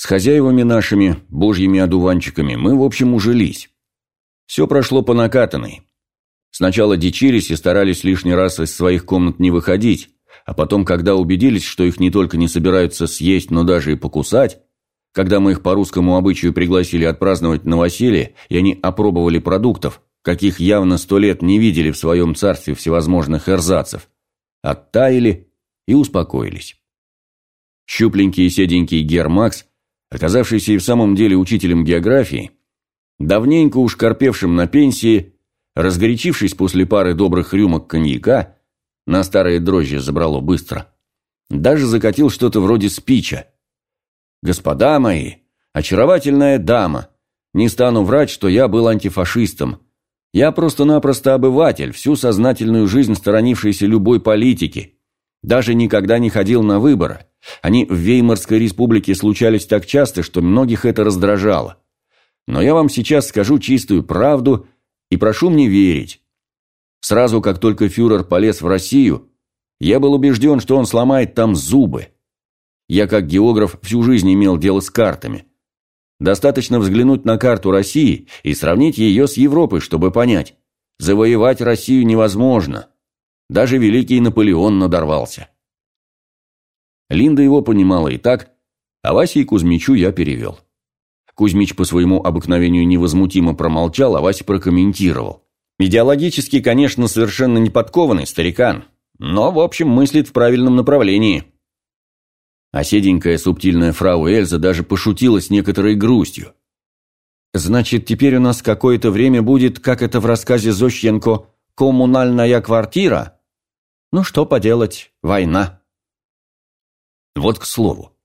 С хозяевами нашими, божьими одуванчиками, мы, в общем, ужились. Все прошло по накатанной. Сначала дичились и старались лишний раз из своих комнат не выходить, а потом, когда убедились, что их не только не собираются съесть, но даже и покусать, когда мы их по русскому обычаю пригласили отпраздновать новоселье, и они опробовали продуктов, каких явно сто лет не видели в своем царстве всевозможных эрзацев, оттаяли и успокоились. Щупленький и седенький Гермакс, оказавшийся и в самом деле учителем географии, давненько уж корпевшим на пенсии, разгорячившись после пары добрых рюмок коньяка, на старые дрожжи забрало быстро, даже закатил что-то вроде спича. «Господа мои, очаровательная дама, не стану врать, что я был антифашистом. Я просто-напросто обыватель, всю сознательную жизнь сторонившийся любой политики. Даже никогда не ходил на выборы. Они в Веймарской республике случались так часто, что многих это раздражало. Но я вам сейчас скажу чистую правду и прошу мне верить. Сразу, как только фюрер полез в Россию, я был убежден, что он сломает там зубы. Я, как географ, всю жизнь имел дело с картами. Достаточно взглянуть на карту России и сравнить ее с Европой, чтобы понять. Завоевать Россию невозможно. Даже великий Наполеон надорвался. Линда его понимала и так, а Васе и Кузьмичу я перевел. Кузьмич по своему обыкновению невозмутимо промолчал, а Вася прокомментировал. Идеологически, конечно, совершенно неподкованный старикан, но, в общем, мыслит в правильном направлении. А седенькая субтильная фрау Эльза даже пошутила с некоторой грустью. «Значит, теперь у нас какое-то время будет, как это в рассказе Зощенко, коммунальная квартира? Ну что поделать, война». Вот к слову.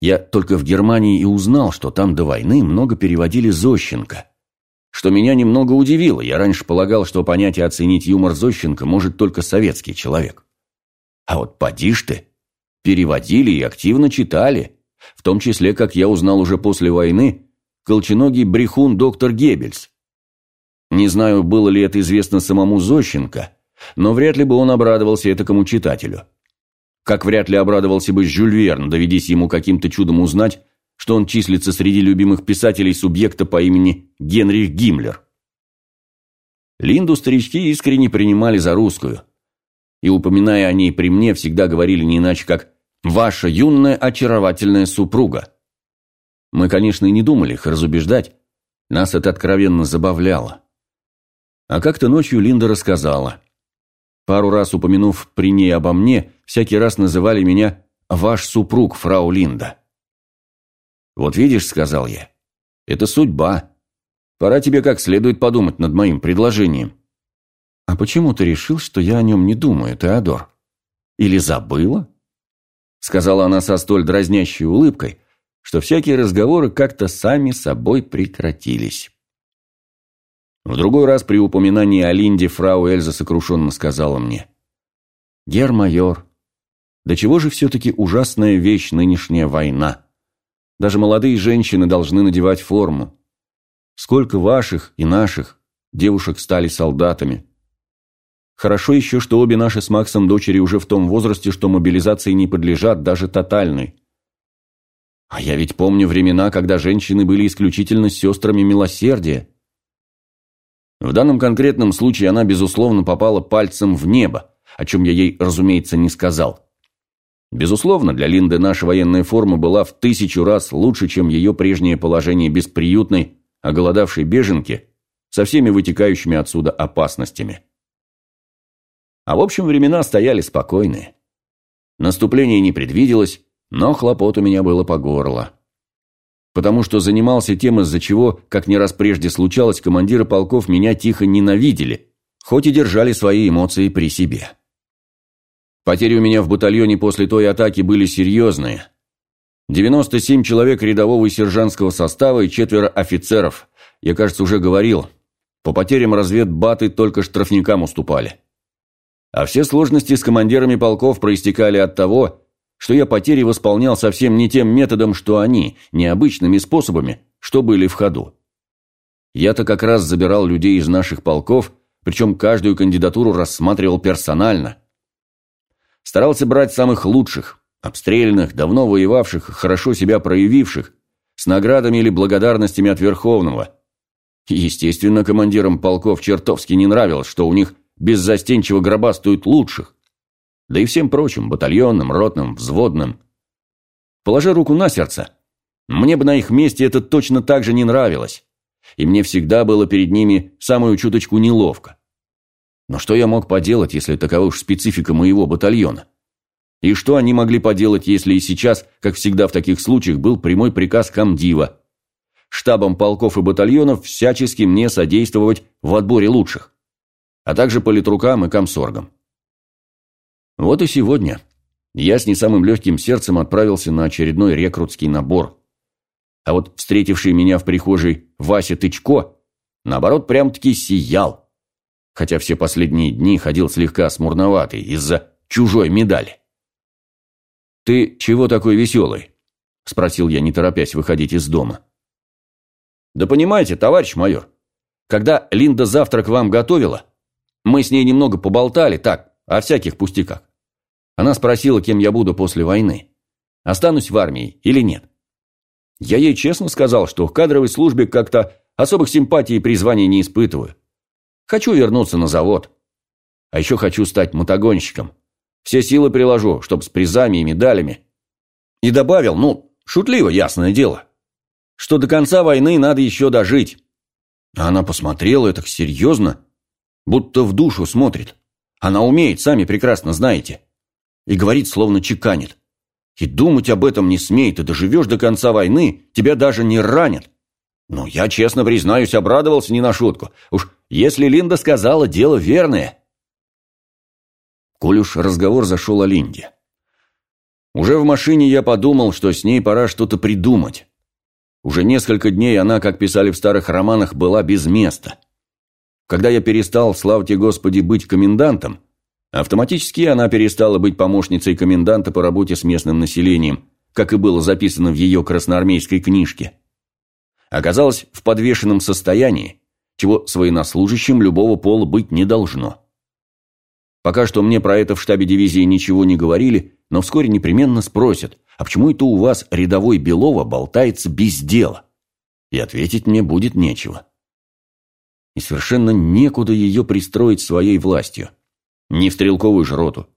Я только в Германии и узнал, что там до войны много переводили Зощенко. Что меня немного удивило, я раньше полагал, что понять и оценить юмор Зощенко может только советский человек. А вот поди ж ты, переводили и активно читали, в том числе, как я узнал уже после войны, колченогий брехун доктор Геббельс. Не знаю, было ли это известно самому Зощенко, но вряд ли бы он обрадовался этому читателю. Как вряд ли обрадовался бы Жюль Верн, доведись ему каким-то чудом узнать, что он числится среди любимых писателей субъекта по имени Генрих Гиммлер. Линду старички искренне принимали за русскую. И, упоминая о ней при мне, всегда говорили не иначе, как «ваша юная очаровательная супруга». Мы, конечно, и не думали их разубеждать, нас это откровенно забавляло. А как-то ночью Линда рассказала. Пару раз упомянув при ней обо мне, всякий раз называли меня «ваш супруг, фрау Линда». «Вот видишь», — сказал я, — «это судьба. Пора тебе как следует подумать над моим предложением». «А почему ты решил, что я о нем не думаю, Теодор? Или забыла?» Сказала она со столь дразнящей улыбкой, что всякие разговоры как-то сами собой прекратились. В другой раз при упоминании о Линде фрау Эльза сокрушенно сказала мне. «Гермайор, да чего же все-таки ужасная вещь нынешняя война? Даже молодые женщины должны надевать форму. Сколько ваших и наших девушек стали солдатами. Хорошо еще, что обе наши с Максом дочери уже в том возрасте, что мобилизации не подлежат, даже тотальной. А я ведь помню времена, когда женщины были исключительно сестрами милосердия. В данном конкретном случае она, безусловно, попала пальцем в небо, о чем я ей, разумеется, не сказал. Безусловно, для Линды наша военная форма была в тысячу раз лучше, чем ее прежнее положение бесприютной, оголодавшей беженки со всеми вытекающими отсюда опасностями. А в общем, времена стояли спокойные. Наступление не предвиделось, но хлопот у меня было по горло. Потому что занимался тем, из-за чего, как не раз прежде случалось, командиры полков меня тихо ненавидели, хоть и держали свои эмоции при себе. Потери у меня в батальоне после той атаки были серьезные. 97 человек рядового и сержантского состава и четверо офицеров. Я, кажется, уже говорил. По потерям разведбаты только штрафникам уступали. А все сложности с командирами полков проистекали от того, что я потери восполнял совсем не тем методом, что они, необычными способами, что были в ходу. Я-то как раз забирал людей из наших полков, причем каждую кандидатуру рассматривал персонально – Старался брать самых лучших, обстрелянных, давно воевавших, хорошо себя проявивших, с наградами или благодарностями от Верховного. Естественно, командирам полков чертовски не нравилось, что у них беззастенчиво гробастают лучших. Да и всем прочим, батальонным, ротным, взводным. Положа руку на сердце, мне бы на их месте это точно так же не нравилось. И мне всегда было перед ними самую чуточку неловко. Но что я мог поделать, если такова уж специфика моего батальона? И что они могли поделать, если и сейчас, как всегда в таких случаях, был прямой приказ комдива штабом полков и батальонов всячески мне содействовать в отборе лучших, а также политрукам и комсоргам. Вот и сегодня я с не самым легким сердцем отправился на очередной рекрутский набор. А вот встретивший меня в прихожей Вася Тычко, наоборот, прям-таки сиял, хотя все последние дни ходил слегка смурноватый из-за чужой медали. «Ты чего такой веселый?» – спросил я, не торопясь выходить из дома. Да понимаете, товарищ майор, когда Линда завтрак вам готовила, мы с ней немного поболтали, так, о всяких пустяках. Она спросила, кем я буду после войны. Останусь в армии или нет. Я ей честно сказал, что в кадровой службе как-то особых симпатий и призваний не испытываю. Хочу вернуться на завод. А еще хочу стать мотогонщиком. Все силы приложу, чтобы с призами и медалями. И добавил, ну, шутливо, ясное дело, что до конца войны надо еще дожить. А она посмотрела это серьезно, будто в душу смотрит. Она умеет, сами прекрасно знаете. И говорит, словно чеканит. И думать об этом не смеет, и доживешь до конца войны, тебя даже не ранят. Но я, честно признаюсь, обрадовался не на шутку. Уж если Линда сказала, дело верное. Коль уж разговор зашел о Линде. Уже в машине я подумал, что с ней пора что-то придумать. Уже несколько дней она, как писали в старых романах, была без места. Когда я перестал, славьте Господи, быть комендантом, автоматически она перестала быть помощницей коменданта по работе с местным населением, как и было записано в ее красноармейской книжке. Оказалась в подвешенном состоянии, чего своеннослужащим любого пола быть не должно. Пока что мне про это в штабе дивизии ничего не говорили, но вскоре непременно спросят, а почему это у вас рядовой Белова болтается без дела? И ответить мне будет нечего. И совершенно некуда ее пристроить своей властью. Не в стрелковую ж роту.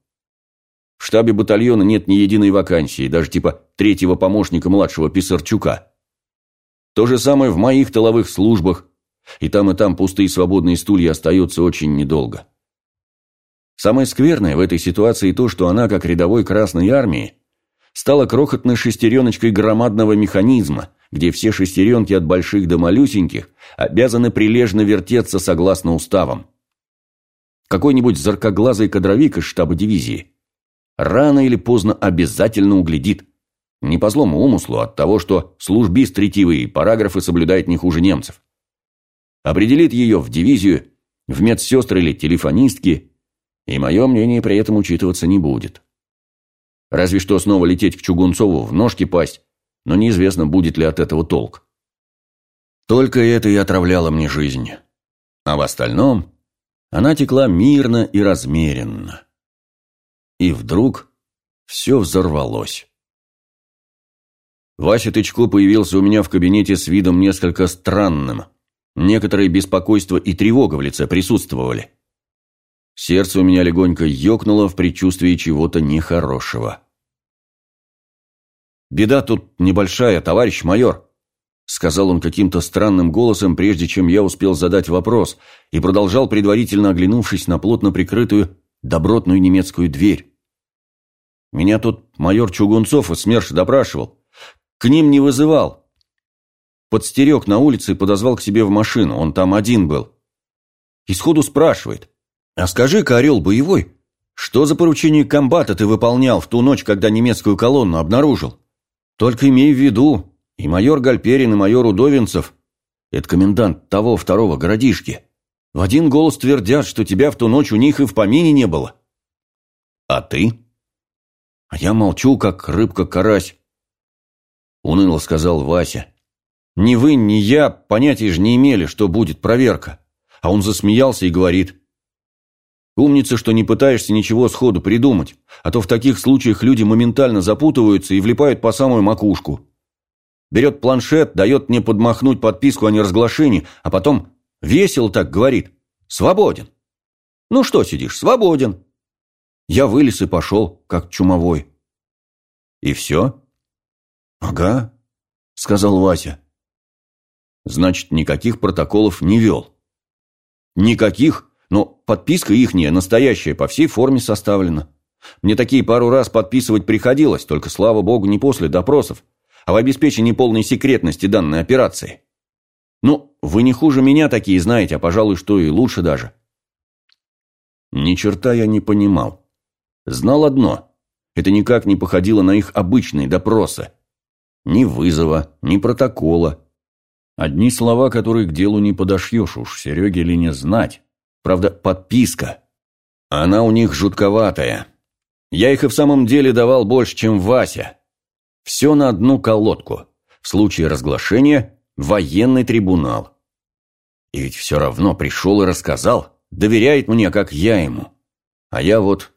В штабе батальона нет ни единой вакансии, даже типа третьего помощника младшего Писарчука. То же самое в моих тыловых службах. И там, и там пустые свободные стулья остаются очень недолго. Самое скверное в этой ситуации то, что она, как рядовой Красной Армии, стала крохотной шестереночкой громадного механизма, где все шестеренки от больших до малюсеньких обязаны прилежно вертеться согласно уставам. Какой-нибудь заркоглазый кадровик из штаба дивизии рано или поздно обязательно углядит. Не по злому умыслу, а от того, что службист ретивый параграфы соблюдает не хуже немцев. Определит ее в дивизию, в медсестры или телефонистки, и мое мнение при этом учитываться не будет. Разве что снова лететь к Чугунцову в ножки пасть, но неизвестно, будет ли от этого толк. Только это и отравляло мне жизнь. А в остальном она текла мирно и размеренно. И вдруг все взорвалось. Вася Тычко появился у меня в кабинете с видом несколько странным. Некоторые беспокойство и тревога в лице присутствовали. Сердце у меня легонько ёкнуло в предчувствии чего-то нехорошего. «Беда тут небольшая, товарищ майор», — сказал он каким-то странным голосом, прежде чем я успел задать вопрос, и продолжал, предварительно оглянувшись на плотно прикрытую добротную немецкую дверь. «Меня тут майор Чугунцов из СМЕРШ допрашивал. К ним не вызывал. Подстерег на улице и подозвал к себе в машину, он там один был. И сходу спрашивает, «А скажи-ка, Орел Боевой, что за поручение комбата ты выполнял в ту ночь, когда немецкую колонну обнаружил?» Только имей в виду, и майор Гальперин, и майор Удовинцев, это комендант того второго городишки, в один голос твердят, что тебя в ту ночь у них и в помине не было. А ты? А я молчу, как рыбка-карась. Уныло сказал Вася. Ни вы, ни я понятия же не имели, что будет проверка. А он засмеялся и говорит. Умница, что не пытаешься ничего сходу придумать, а то в таких случаях люди моментально запутываются и влипают по самую макушку. Берет планшет, дает мне подмахнуть подписку о неразглашении, а потом весело так говорит. Свободен. Ну что сидишь, свободен. Я вылез и пошел, как чумовой. И все? Ага, сказал Вася. Значит, никаких протоколов не вел. Никаких, но подписка ихняя, настоящая, по всей форме составлена. Мне такие пару раз подписывать приходилось, только, слава богу, не после допросов, а в обеспечении полной секретности данной операции. Ну, вы не хуже меня такие знаете, а, пожалуй, что и лучше даже. Ни черта я не понимал. Знал одно. Это никак не походило на их обычные допросы. Ни вызова, ни протокола. Одни слова, которые к делу не подошьешь, уж Сереге ли не знать. Правда, подписка. Она у них жутковатая. Я их и в самом деле давал больше, чем Вася. Все на одну колодку. В случае разглашения – военный трибунал. И ведь все равно пришел и рассказал. Доверяет мне, как я ему. А я вот...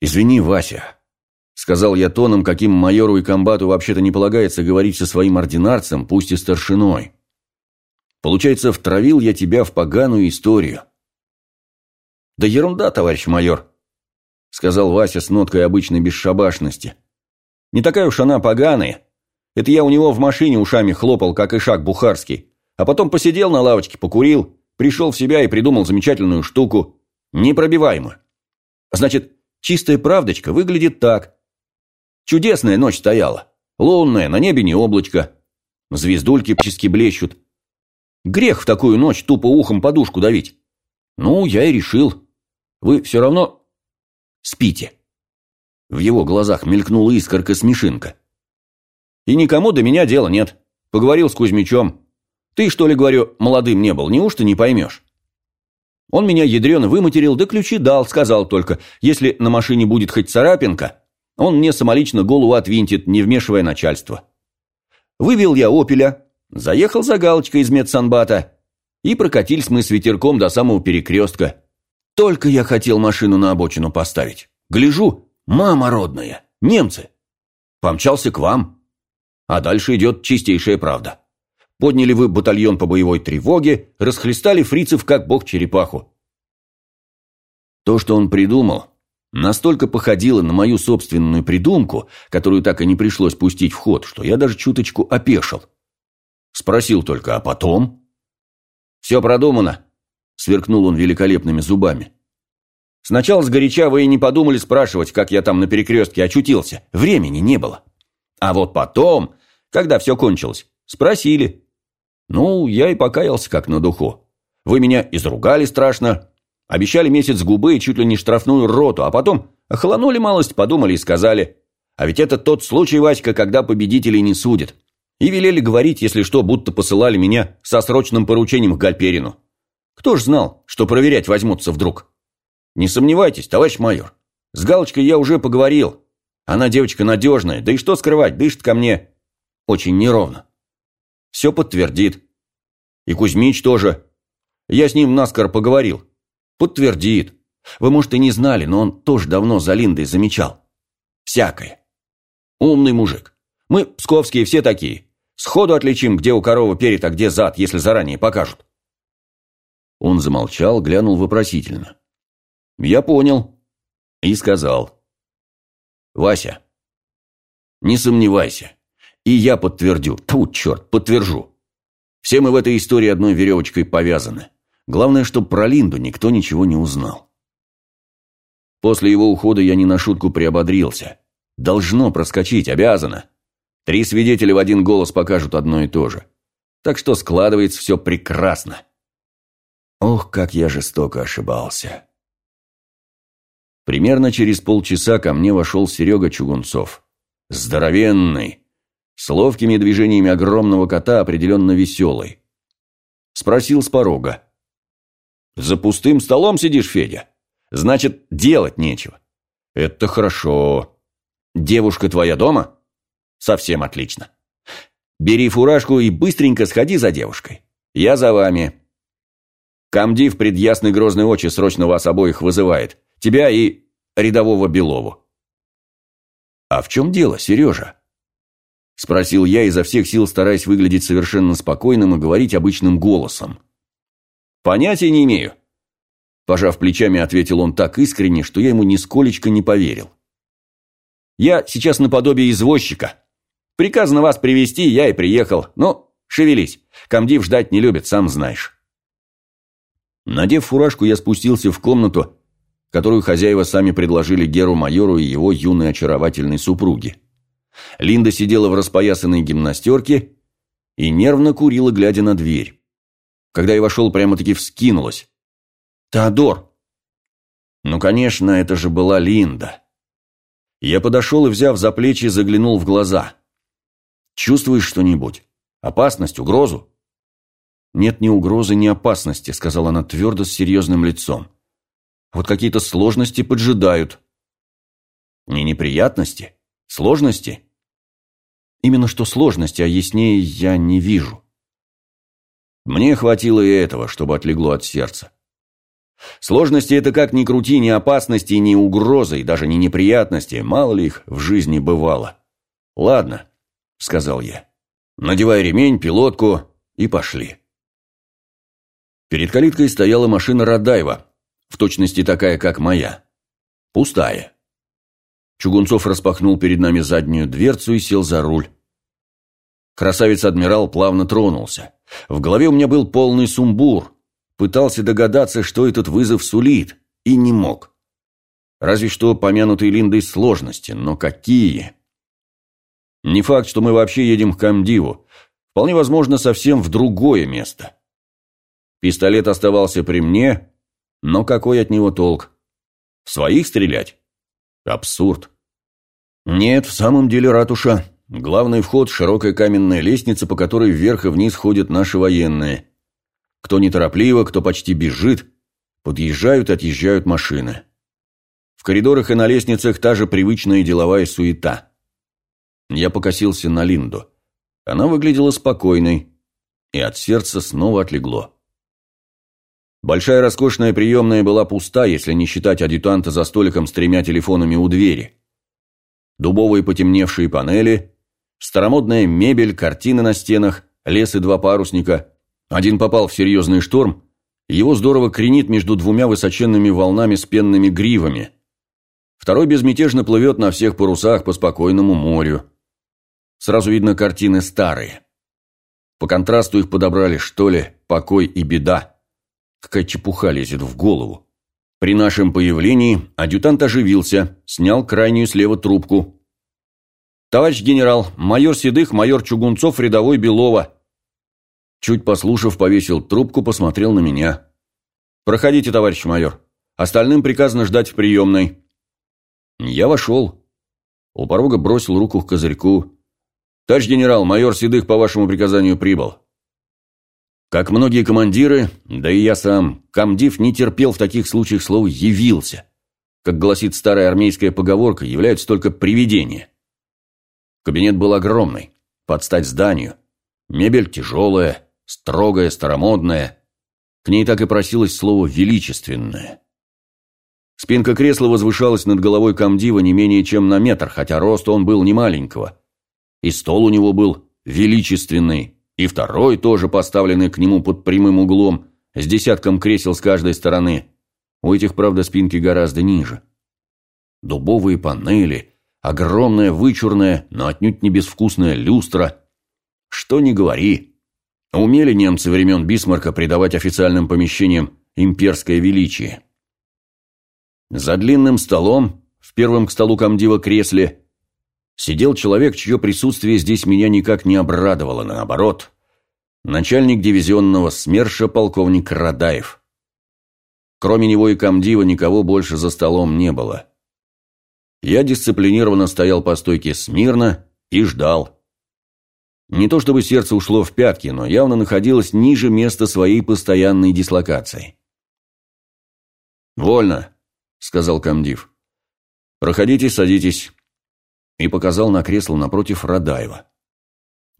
«Извини, Вася», – сказал я тоном, каким майору и комбату вообще-то не полагается говорить со своим ординарцем, пусть и старшиной. «Получается, втравил я тебя в поганую историю». «Да ерунда, товарищ майор», – сказал Вася с ноткой обычной бесшабашности. «Не такая уж она поганая. Это я у него в машине ушами хлопал, как ишак бухарский. А потом посидел на лавочке, покурил, пришел в себя и придумал замечательную штуку. Непробиваемую. Значит, чистая правдочка выглядит так. Чудесная ночь стояла. Лунная, на небе не облачко. Звездульки пчески блещут. Грех в такую ночь тупо ухом подушку давить. Ну, я и решил. Вы все равно Спите». В его глазах мелькнула искорка-смешинка. «И никому до меня дела нет. Поговорил с Кузьмичом. Ты, что ли, говорю, молодым не был, неужто не поймешь?» Он меня ядрено выматерил, да ключи дал, сказал только, если на машине будет хоть царапинка, он мне самолично голову отвинтит, не вмешивая начальство. Вывел я «Опеля», заехал за галочкой из медсанбата, и прокатились мы с ветерком до самого перекрестка. Только я хотел машину на обочину поставить. Гляжу, мама родная, немцы. Помчался к вам. А дальше идет чистейшая правда. Подняли вы батальон по боевой тревоге, расхлестали фрицев, как бог черепаху. То, что он придумал, настолько походило на мою собственную придумку, которую так и не пришлось пустить в ход, что я даже чуточку опешил. Спросил только, а потом? «Все продумано», Сверкнул он великолепными зубами. Сначала сгоряча вы и не подумали спрашивать, как я там на перекрестке очутился. Времени не было. А вот потом, когда все кончилось, спросили. Ну, я и покаялся как на духу. Вы меня изругали страшно, обещали месяц губы и чуть ли не штрафную роту, а потом охолонули малость, подумали и сказали. А ведь это тот случай, Васька, когда победителей не судят. И велели говорить, если что, будто посылали меня со срочным поручением к Гальперину. Кто ж знал, что проверять возьмутся вдруг? Не сомневайтесь, товарищ майор. С Галочкой я уже поговорил. Она девочка надежная, да и что скрывать, дышит ко мне очень неровно. Все подтвердит. И Кузьмич тоже. Я с ним наскоро поговорил. Подтвердит. Вы, может, и не знали, но он тоже давно за Линдой замечал. Всякое. Умный мужик. Мы, псковские, все такие. Сходу отличим, где у коровы перед, а где зад, если заранее покажут. Он замолчал, глянул вопросительно. «Я понял». И сказал. «Вася, не сомневайся. И я подтвердю. Тут, черт, подтвержу. Все мы в этой истории одной веревочкой повязаны. Главное, чтобы про Линду никто ничего не узнал». После его ухода я не на шутку приободрился. Должно проскочить, обязано. Три свидетеля в один голос покажут одно и то же. Так что складывается все прекрасно. Ох, как я жестоко ошибался. Примерно через полчаса ко мне вошел Серега Чугунцов. Здоровенный, с ловкими движениями огромного кота, определенно веселый. Спросил с порога. «За пустым столом сидишь, Федя? Значит, делать нечего». «Это хорошо. Девушка твоя дома?» «Совсем отлично. Бери фуражку и быстренько сходи за девушкой. Я за вами. Камдив пред ясной грозной очи срочно вас обоих вызывает. Тебя и рядового Белову. А в чем дело, Сережа? Спросил я, изо всех сил стараясь выглядеть совершенно спокойным и говорить обычным голосом. «Понятия не имею», – пожав плечами, ответил он так искренне, что я ему нисколечко не поверил. «Я сейчас наподобие извозчика. Приказано вас привести, я и приехал. Ну, шевелись, комдив ждать не любит, сам знаешь». Надев фуражку, я спустился в комнату, которую хозяева сами предложили Геру майору и его юной очаровательной супруге. Линда сидела в распоясанной гимнастерке и нервно курила, глядя на дверь. Когда я вошел, прямо-таки вскинулась. «Теодор!» Ну, конечно, это же была Линда. Я подошел и, взяв за плечи, заглянул в глаза. «Чувствуешь что-нибудь? Опасность, угрозу?» «Нет ни угрозы, ни опасности», — сказала она твердо с серьезным лицом. «Вот какие-то сложности поджидают». «Не неприятности? Сложности?» «Именно что сложности, а яснее я не вижу». Мне хватило и этого, чтобы отлегло от сердца. Сложности это как ни крути, ни опасности, ни угрозы, и даже не неприятности, мало ли их в жизни бывало. «Ладно», — сказал я, — «надевай ремень, пилотку и пошли». Перед калиткой стояла машина Радаева, в точности такая, как моя. Пустая. Чугунцов распахнул перед нами заднюю дверцу и сел за руль. Красавец-адмирал плавно тронулся. В голове у меня был полный сумбур. Пытался догадаться, что этот вызов сулит, и не мог. Разве что помянутые Линдой сложности, но какие? Не факт, что мы вообще едем к Камдиву. Вполне возможно, совсем в другое место. Пистолет оставался при мне, но какой от него толк? В своих стрелять? Абсурд. Нет, в самом деле, ратуша. Главный вход – широкая каменная лестница, по которой вверх и вниз ходят наши военные. Кто неторопливо, кто почти бежит, подъезжают и отъезжают машины. В коридорах и на лестницах та же привычная деловая суета. Я покосился на Линду. Она выглядела спокойной, и от сердца снова отлегло. Большая роскошная приемная была пуста, если не считать адъютанта за столиком с тремя телефонами у двери. Дубовые потемневшие панели, старомодная мебель, картины на стенах, лес и два парусника. Один попал в серьезный шторм, его здорово кренит между двумя высоченными волнами с пенными гривами. Второй безмятежно плывет на всех парусах по спокойному морю. Сразу видно картины старые. По контрасту их подобрали, что ли, покой и беда. Какая чепуха лезет в голову. При нашем появлении адъютант оживился, снял крайнюю слева трубку. «Товарищ генерал, майор Седых, майор Чугунцов, рядовой Белова». Чуть послушав, повесил трубку, посмотрел на меня. «Проходите, товарищ майор. Остальным приказано ждать в приемной». Я вошел. У порога бросил руку к козырьку. «Товарищ генерал, майор Седых по вашему приказанию прибыл». Как многие командиры, да и я сам, комдив не терпел в таких случаях слова «явился». Как гласит старая армейская поговорка, являются только привидения. Кабинет был огромный, под стать зданию. Мебель тяжелая, строгая, старомодная. К ней так и просилось слово «величественное». Спинка кресла возвышалась над головой комдива не менее чем на метр, хотя рост он был не маленького. И стол у него был величественный, и второй тоже поставленный к нему под прямым углом, с десятком кресел с каждой стороны. У этих, правда, спинки гораздо ниже. Дубовые панели, огромная вычурная, но отнюдь не безвкусная люстра. Что ни говори. Умели немцы времен Бисмарка придавать официальным помещениям имперское величие. За длинным столом, в первом к столу комдива кресле, сидел человек, чье присутствие здесь меня никак не обрадовало, наоборот. Начальник дивизионного СМЕРШа полковник Радаев. Кроме него и комдива никого больше за столом не было. Я дисциплинированно стоял по стойке смирно и ждал. Не то чтобы сердце ушло в пятки, но явно находилось ниже места своей постоянной дислокации. «Вольно», — сказал комдив. «Проходите, садитесь и показал на кресло напротив Радаева.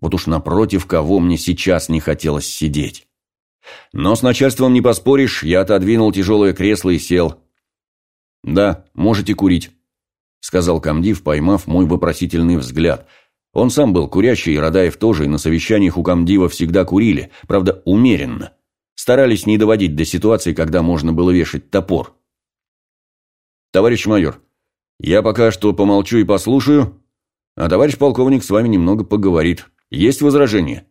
Вот уж напротив кого мне сейчас не хотелось сидеть. Но с начальством не поспоришь, я отодвинул тяжелое кресло и сел. «Да, можете курить», — сказал комдив, поймав мой вопросительный взгляд. Он сам был курящий, и Радаев тоже, и на совещаниях у комдива всегда курили, правда, умеренно. Старались не доводить до ситуации, когда можно было вешать топор. «Товарищ майор, я пока что помолчу и послушаю, а товарищ полковник с вами немного поговорит. Есть возражения?»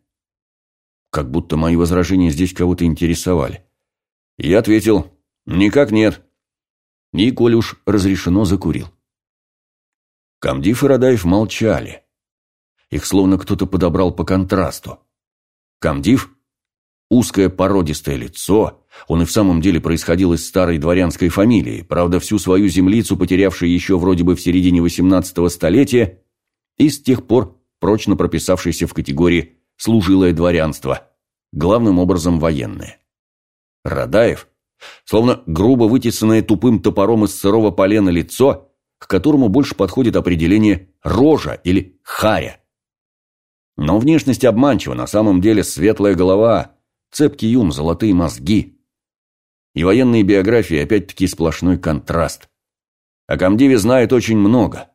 Как будто мои возражения здесь кого-то интересовали. Я ответил, «Никак нет». И, коль разрешено, закурил. Камдив и Радаев молчали. Их словно кто-то подобрал по контрасту. Камдив – узкое породистое лицо, он и в самом деле происходил из старой дворянской фамилии, правда, всю свою землицу потерявший еще вроде бы в середине XVIII столетия и с тех пор прочно прописавшийся в категории «служилое дворянство», главным образом военное. Радаев – словно грубо вытесанное тупым топором из сырого полена лицо, к которому больше подходит определение «рожа» или «харя». Но внешность обманчива, на самом деле светлая голова, цепкий ум, золотые мозги. И военные биографии опять-таки сплошной контраст. О Камдиве знает очень много.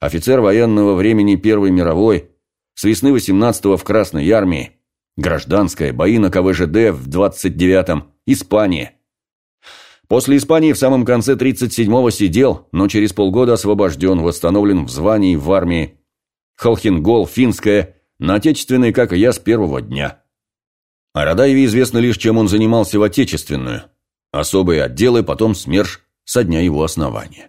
Офицер военного времени Первой мировой, с весны 18-го в Красной армии, гражданская, бои на КВЖД в 29-м, Испания. После Испании в самом конце 37-го сидел, но через полгода освобожден, восстановлен в звании в армии. Холхенгол, финская, на отечественной, как и я, с первого дня. О Радаеве известно лишь, чем он занимался в отечественную. Особые отделы, потом СМЕРШ со дня его основания.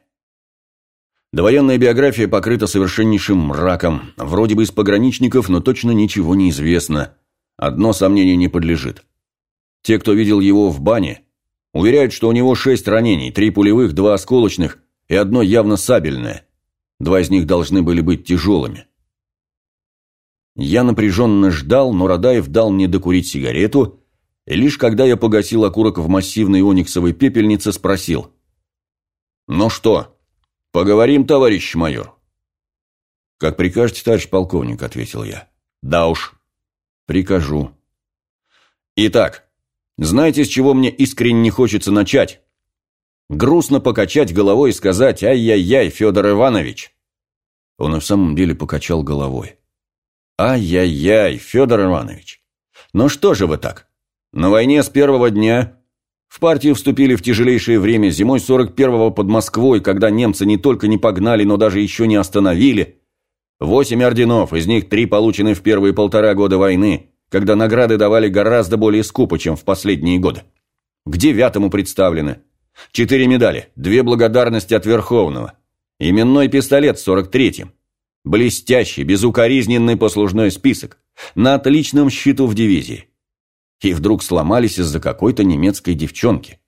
Довоенная биография покрыта совершеннейшим мраком. Вроде бы из пограничников, но точно ничего не известно. Одно сомнение не подлежит. Те, кто видел его в бане, уверяют, что у него шесть ранений, три пулевых, два осколочных и одно явно сабельное. Два из них должны были быть тяжелыми. Я напряженно ждал, но Радаев дал мне докурить сигарету, и лишь когда я погасил окурок в массивной ониксовой пепельнице, спросил. «Ну что, поговорим, товарищ майор?» «Как прикажете, товарищ полковник», — ответил я. «Да уж, прикажу». «Итак, знаете, с чего мне искренне хочется начать?» Грустно покачать головой и сказать «Ай-яй-яй, Федор Иванович!» Он и в самом деле покачал головой. Ай-яй-яй, Федор Иванович. Ну что же вы так? На войне с первого дня в партию вступили в тяжелейшее время зимой 41-го под Москвой, когда немцы не только не погнали, но даже еще не остановили. Восемь орденов, из них три получены в первые полтора года войны, когда награды давали гораздо более скупо, чем в последние годы. К девятому представлены. Четыре медали, две благодарности от Верховного. Именной пистолет в 43-м. Блестящий, безукоризненный послужной список. На отличном счету в дивизии. И вдруг сломались из-за какой-то немецкой девчонки.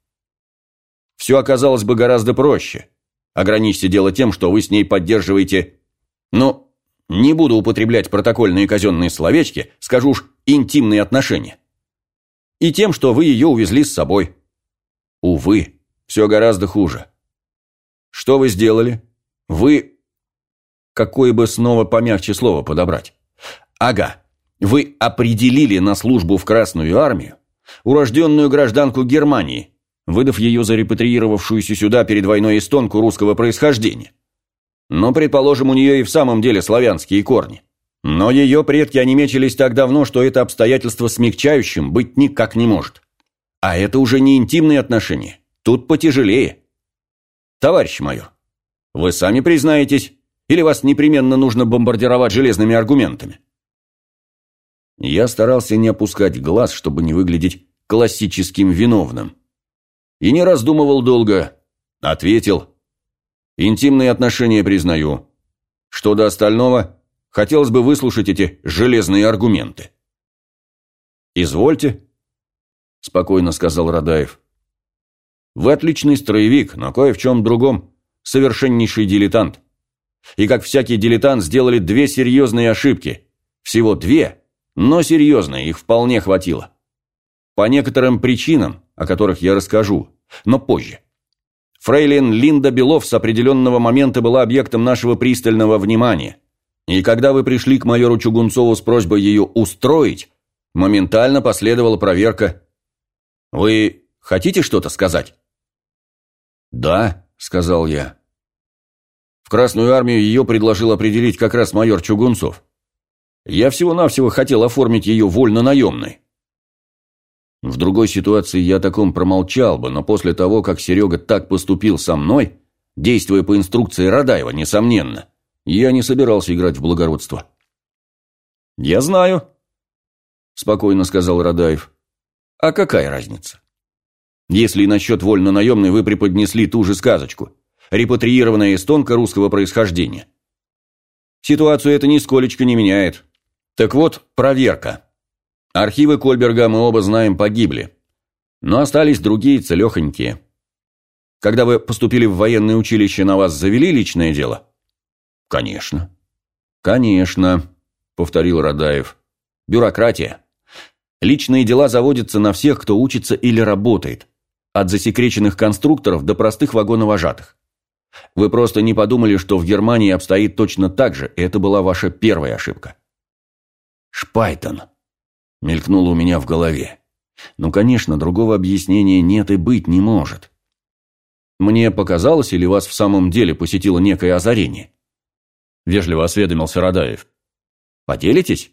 Все оказалось бы гораздо проще. Ограничьте дело тем, что вы с ней поддерживаете... Ну, не буду употреблять протокольные казенные словечки, скажу уж интимные отношения. И тем, что вы ее увезли с собой. Увы, все гораздо хуже. Что вы сделали? Вы какое бы снова помягче слово подобрать. Ага, вы определили на службу в Красную Армию урожденную гражданку Германии, выдав ее за репатриировавшуюся сюда перед войной эстонку русского происхождения. Но, предположим, у нее и в самом деле славянские корни. Но ее предки онемечились так давно, что это обстоятельство смягчающим быть никак не может. А это уже не интимные отношения. Тут потяжелее. Товарищ майор, вы сами признаетесь, или вас непременно нужно бомбардировать железными аргументами?» Я старался не опускать глаз, чтобы не выглядеть классическим виновным. И не раздумывал долго. Ответил. «Интимные отношения признаю. Что до остального, хотелось бы выслушать эти железные аргументы». «Извольте», – спокойно сказал Радаев. «Вы отличный строевик, но кое в чем другом совершеннейший дилетант. И как всякий дилетант сделали две серьезные ошибки. Всего две, но серьезные, их вполне хватило. По некоторым причинам, о которых я расскажу, но позже. Фрейлин Линда Белов с определенного момента была объектом нашего пристального внимания. И когда вы пришли к майору Чугунцову с просьбой ее устроить, моментально последовала проверка. Вы хотите что-то сказать? «Да», — сказал я. Красную армию ее предложил определить как раз майор Чугунцов. Я всего-навсего хотел оформить ее вольно-наемной. В другой ситуации я о таком промолчал бы, но после того, как Серега так поступил со мной, действуя по инструкции Радаева, несомненно, я не собирался играть в благородство. «Я знаю», – спокойно сказал Радаев. «А какая разница? Если насчет вольно-наемной вы преподнесли ту же сказочку, репатриированная эстонка русского происхождения. Ситуацию это нисколечко не меняет. Так вот, проверка. Архивы Кольберга мы оба знаем погибли. Но остались другие целехонькие. Когда вы поступили в военное училище, на вас завели личное дело? Конечно. Конечно, повторил Радаев. Бюрократия. Личные дела заводятся на всех, кто учится или работает. От засекреченных конструкторов до простых вагоновожатых. Вы просто не подумали, что в Германии обстоит точно так же, и это была ваша первая ошибка. Шпайтон. Мелькнуло у меня в голове. Ну, конечно, другого объяснения нет и быть не может. Мне показалось, или вас в самом деле посетило некое озарение? Вежливо осведомился Радаев. Поделитесь?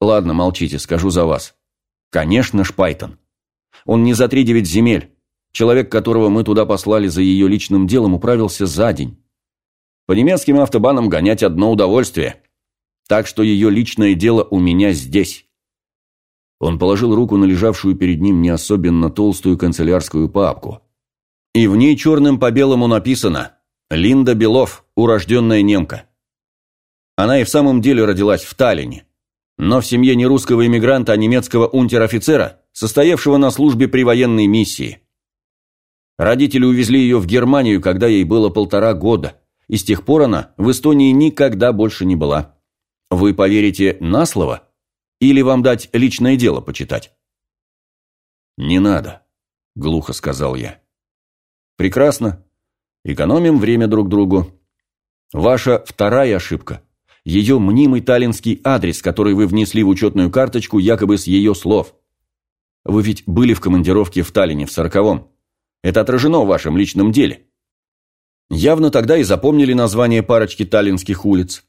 Ладно, молчите, скажу за вас. Конечно, Шпайтон. Он не за три девять земель. Человек, которого мы туда послали за ее личным делом, управился за день. По немецким автобанам гонять одно удовольствие. Так что ее личное дело у меня здесь. Он положил руку на лежавшую перед ним не особенно толстую канцелярскую папку. И в ней черным по белому написано «Линда Белов, урожденная немка». Она и в самом деле родилась в Таллине, но в семье не русского иммигранта, а немецкого унтер-офицера, состоявшего на службе при военной миссии. Родители увезли ее в Германию, когда ей было полтора года, и с тех пор она в Эстонии никогда больше не была. Вы поверите на слово – или вам дать личное дело почитать?» «Не надо», — глухо сказал я. «Прекрасно. Экономим время друг другу. Ваша вторая ошибка — ее мнимый таллинский адрес, который вы внесли в учетную карточку якобы с ее слов. Вы ведь были в командировке в Таллине в сороковом. Это отражено в вашем личном деле. Явно тогда и запомнили название парочки таллинских улиц.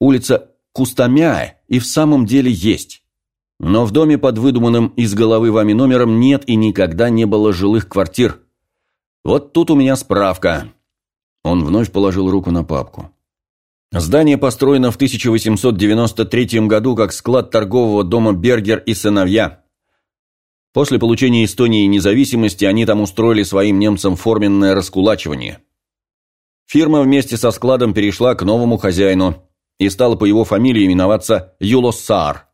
Улица Кустамяя и в самом деле есть. Но в доме под выдуманным из головы вами номером нет и никогда не было жилых квартир. Вот тут у меня справка. Он вновь положил руку на папку. Здание построено в 1893 году как склад торгового дома «Бергер и сыновья». После получения Эстонии независимости они там устроили своим немцам форменное раскулачивание. Фирма вместе со складом перешла к новому хозяину – и стала по его фамилии именоваться Юлоссар.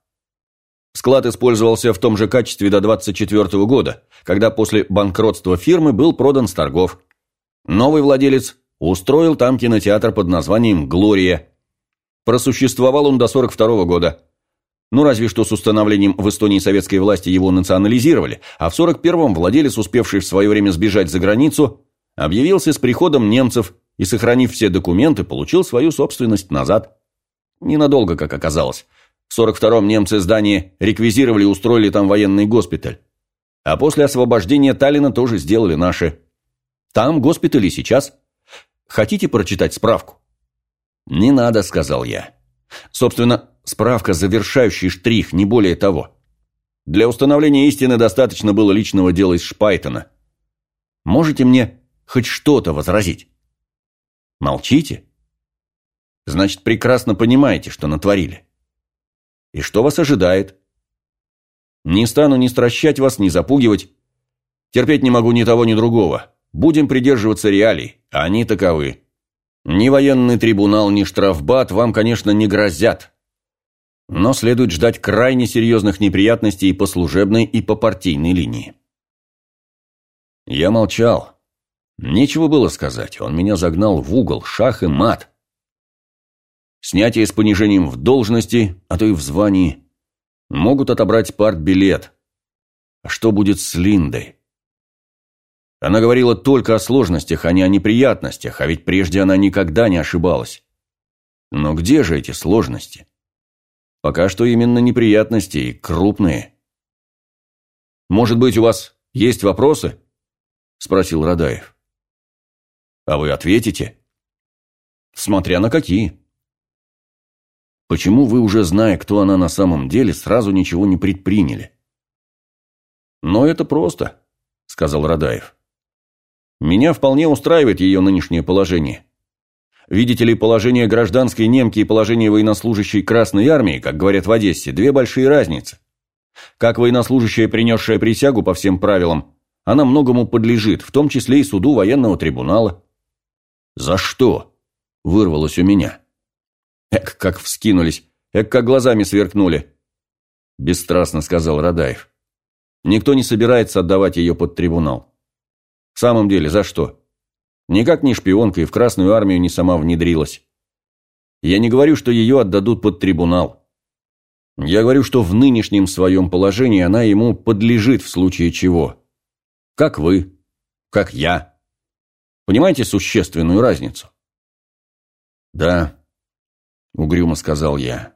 Склад использовался в том же качестве до 24 года, когда после банкротства фирмы был продан с торгов. Новый владелец устроил там кинотеатр под названием «Глория». Просуществовал он до 42 года. Ну, разве что с установлением в Эстонии советской власти его национализировали, а в 41-м владелец, успевший в свое время сбежать за границу, объявился с приходом немцев и, сохранив все документы, получил свою собственность назад. Ненадолго, как оказалось. В 42-м немцы здание реквизировали и устроили там военный госпиталь. А после освобождения Таллина тоже сделали наши. Там госпитали сейчас. Хотите прочитать справку? Не надо, сказал я. Собственно, справка завершающий штрих, не более того. Для установления истины достаточно было личного дела из Шпайтона. Можете мне хоть что-то возразить? Молчите? Значит, прекрасно понимаете, что натворили. И что вас ожидает? Не стану ни стращать вас, ни запугивать. Терпеть не могу ни того, ни другого. Будем придерживаться реалий, а они таковы. Ни военный трибунал, ни штрафбат вам, конечно, не грозят. Но следует ждать крайне серьезных неприятностей и по служебной, и по партийной линии. Я молчал. Нечего было сказать. Он меня загнал в угол, шах и мат снятие с понижением в должности, а то и в звании. Могут отобрать партбилет. А что будет с Линдой? Она говорила только о сложностях, а не о неприятностях, а ведь прежде она никогда не ошибалась. Но где же эти сложности? Пока что именно неприятности и крупные. «Может быть, у вас есть вопросы?» – спросил Радаев. «А вы ответите?» «Смотря на какие». Почему вы, уже зная, кто она на самом деле, сразу ничего не предприняли? Но это просто, сказал Радаев. Меня вполне устраивает ее нынешнее положение. Видите ли, положение гражданской немки и положение военнослужащей Красной Армии, как говорят в Одессе, две большие разницы. Как военнослужащая, принесшая присягу по всем правилам, она многому подлежит, в том числе и суду военного трибунала. «За что?» – вырвалось у меня. Эк, как вскинулись, эк, как глазами сверкнули. Бесстрастно сказал Радаев. Никто не собирается отдавать ее под трибунал. В самом деле, за что? Никак не шпионка и в Красную Армию не сама внедрилась. Я не говорю, что ее отдадут под трибунал. Я говорю, что в нынешнем своем положении она ему подлежит в случае чего. Как вы, как я. Понимаете существенную разницу? Да, угрюмо сказал я.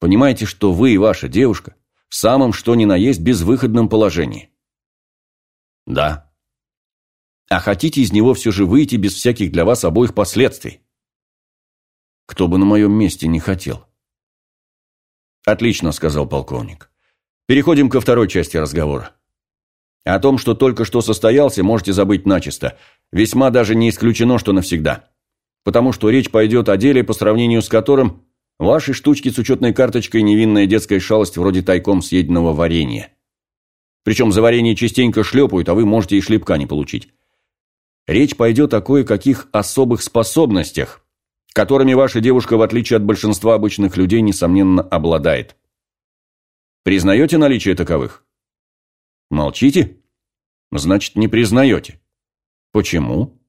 Понимаете, что вы и ваша девушка в самом что ни на есть безвыходном положении? Да. А хотите из него все же выйти без всяких для вас обоих последствий? Кто бы на моем месте не хотел. Отлично, сказал полковник. Переходим ко второй части разговора. О том, что только что состоялся, можете забыть начисто. Весьма даже не исключено, что навсегда. Потому что речь пойдет о деле, по сравнению с которым ваши штучки с учетной карточкой невинная детская шалость вроде тайком съеденного варенья. Причем за варенье частенько шлепают, а вы можете и шлепка не получить. Речь пойдет о кое-каких особых способностях, которыми ваша девушка, в отличие от большинства обычных людей, несомненно, обладает. Признаете наличие таковых? Молчите? Значит, не признаете. Почему?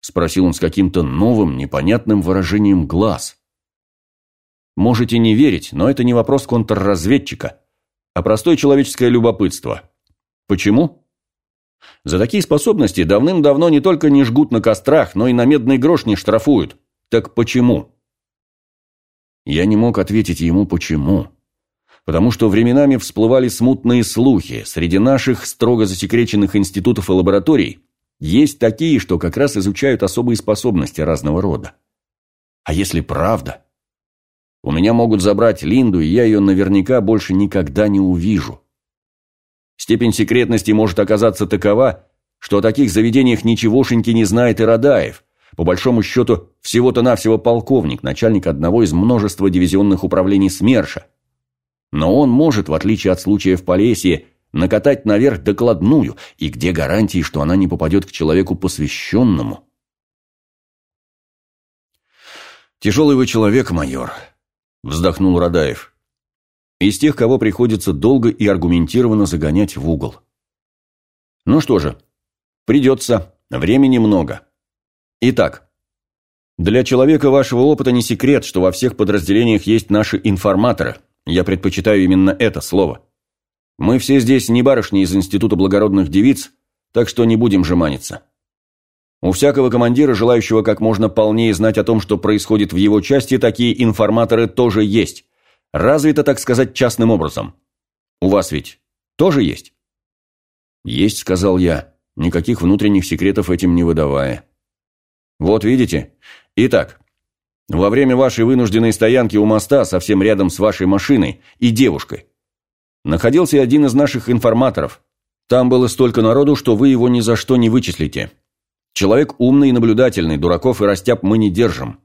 Спросил он с каким-то новым, непонятным выражением глаз. Можете не верить, но это не вопрос контрразведчика, а простое человеческое любопытство. Почему? За такие способности давным-давно не только не жгут на кострах, но и на медный грош не штрафуют. Так почему? Я не мог ответить ему почему. Потому что временами всплывали смутные слухи. Среди наших строго засекреченных институтов и лабораторий есть такие, что как раз изучают особые способности разного рода. А если правда? У меня могут забрать Линду, и я ее наверняка больше никогда не увижу. Степень секретности может оказаться такова, что о таких заведениях ничегошеньки не знает и Радаев. По большому счету, всего-то навсего полковник, начальник одного из множества дивизионных управлений СМЕРШа. Но он может, в отличие от случая в Полесье, накатать наверх докладную, и где гарантии, что она не попадет к человеку посвященному? «Тяжелый вы человек, майор», – вздохнул Радаев. Из тех, кого приходится долго и аргументированно загонять в угол. Ну что же, придется, времени много. Итак, для человека вашего опыта не секрет, что во всех подразделениях есть наши информаторы. Я предпочитаю именно это слово. Мы все здесь не барышни из Института благородных девиц, так что не будем жеманиться. У всякого командира, желающего как можно полнее знать о том, что происходит в его части, такие информаторы тоже есть. Развито, так сказать, частным образом. У вас ведь тоже есть? Есть, сказал я, никаких внутренних секретов этим не выдавая. Вот видите? Итак, во время вашей вынужденной стоянки у моста, совсем рядом с вашей машиной и девушкой, находился один из наших информаторов. Там было столько народу, что вы его ни за что не вычислите. Человек умный и наблюдательный, дураков и растяп мы не держим.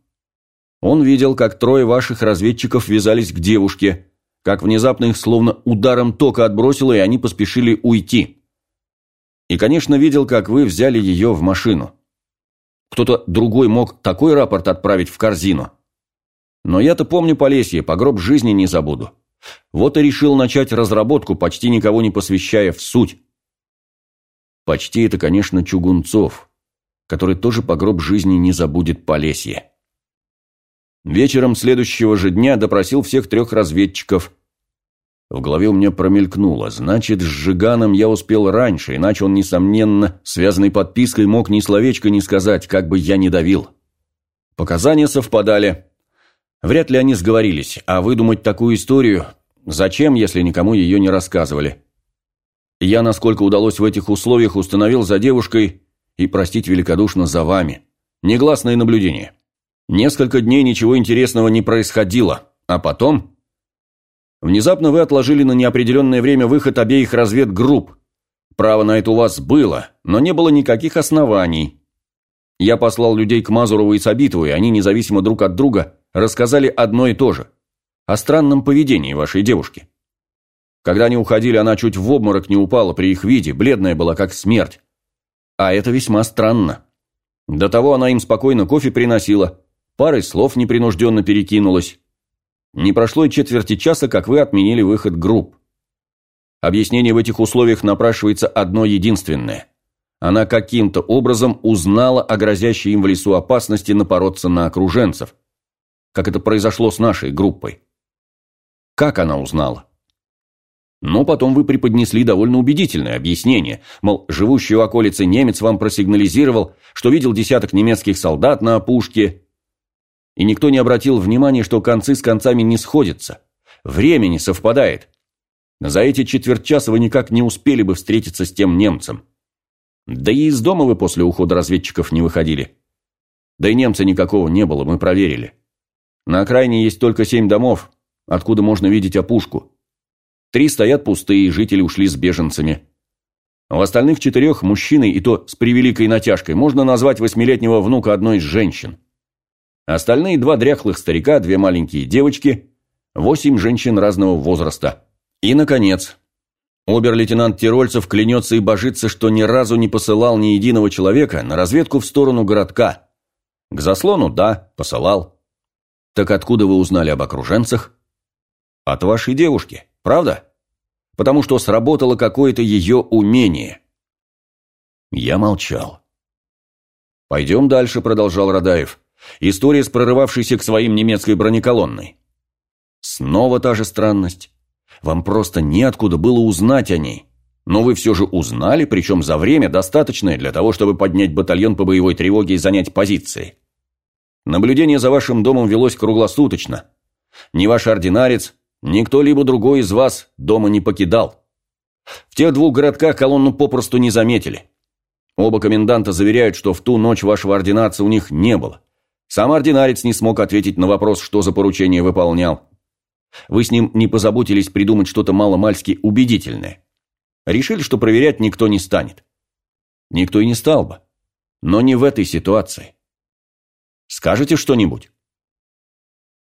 Он видел, как трое ваших разведчиков вязались к девушке, как внезапно их словно ударом тока отбросило, и они поспешили уйти. И, конечно, видел, как вы взяли ее в машину. Кто-то другой мог такой рапорт отправить в корзину. Но я-то помню Полесье, по гроб жизни не забуду. Вот и решил начать разработку, почти никого не посвящая в суть. Почти это, конечно, Чугунцов, который тоже по гроб жизни не забудет Полесье. Вечером следующего же дня допросил всех трех разведчиков. В голове у меня промелькнуло. Значит, с Жиганом я успел раньше, иначе он, несомненно, связанный подпиской, мог ни словечко не сказать, как бы я ни давил. Показания совпадали. Вряд ли они сговорились, а выдумать такую историю зачем, если никому ее не рассказывали? Я, насколько удалось в этих условиях, установил за девушкой и, простить великодушно, за вами. Негласное наблюдение. Несколько дней ничего интересного не происходило, а потом... Внезапно вы отложили на неопределенное время выход обеих разведгрупп. Право на это у вас было, но не было никаких оснований. Я послал людей к Мазурову и Сабитову, и они, независимо друг от друга, рассказали одно и то же. О странном поведении вашей девушки. Когда они уходили, она чуть в обморок не упала при их виде, бледная была как смерть. А это весьма странно. До того она им спокойно кофе приносила, парой слов непринужденно перекинулась. Не прошло и четверти часа, как вы отменили выход групп. Объяснение в этих условиях напрашивается одно единственное. Она каким-то образом узнала о грозящей им в лесу опасности напороться на окруженцев. Как это произошло с нашей группой. Как она узнала? Но потом вы преподнесли довольно убедительное объяснение, мол, живущий в околице немец вам просигнализировал, что видел десяток немецких солдат на опушке, и никто не обратил внимания, что концы с концами не сходятся. Время не совпадает. За эти четверть часа вы никак не успели бы встретиться с тем немцем. Да и из дома вы после ухода разведчиков не выходили. Да и немца никакого не было, мы проверили. На окраине есть только семь домов, откуда можно видеть опушку. Три стоят пустые, жители ушли с беженцами. В остальных четырех мужчины, и то с превеликой натяжкой, можно назвать восьмилетнего внука одной из женщин. Остальные два дряхлых старика, две маленькие девочки, восемь женщин разного возраста. И, наконец, обер-лейтенант Тирольцев клянется и божится, что ни разу не посылал ни единого человека на разведку в сторону городка. К заслону, да, посылал. Так откуда вы узнали об окруженцах? От вашей девушки. Правда? Потому что сработало какое-то ее умение. Я молчал. «Пойдем дальше», — продолжал Радаев. «История с прорывавшейся к своим немецкой бронеколонной. Снова та же странность. Вам просто неоткуда было узнать о ней. Но вы все же узнали, причем за время, достаточное для того, чтобы поднять батальон по боевой тревоге и занять позиции. Наблюдение за вашим домом велось круглосуточно. Ни ваш ординарец, Никто либо другой из вас дома не покидал. В тех двух городках колонну попросту не заметили. Оба коменданта заверяют, что в ту ночь вашего ординации у них не было. Сам ординарец не смог ответить на вопрос, что за поручение выполнял. Вы с ним не позаботились придумать что-то маломальски убедительное. Решили, что проверять никто не станет. Никто и не стал бы. Но не в этой ситуации. Скажете что-нибудь?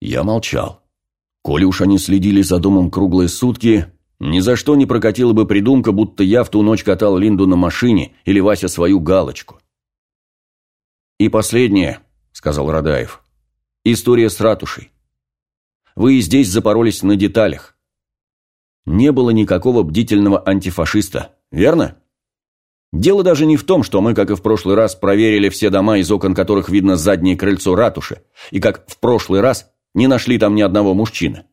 Я молчал. Коли уж они следили за домом круглые сутки, ни за что не прокатила бы придумка, будто я в ту ночь катал Линду на машине или Вася свою галочку. «И последнее», — сказал Радаев. «История с ратушей. Вы и здесь запоролись на деталях. Не было никакого бдительного антифашиста, верно? Дело даже не в том, что мы, как и в прошлый раз, проверили все дома, из окон которых видно заднее крыльцо ратуши, и как в прошлый раз не нашли там ни одного мужчины.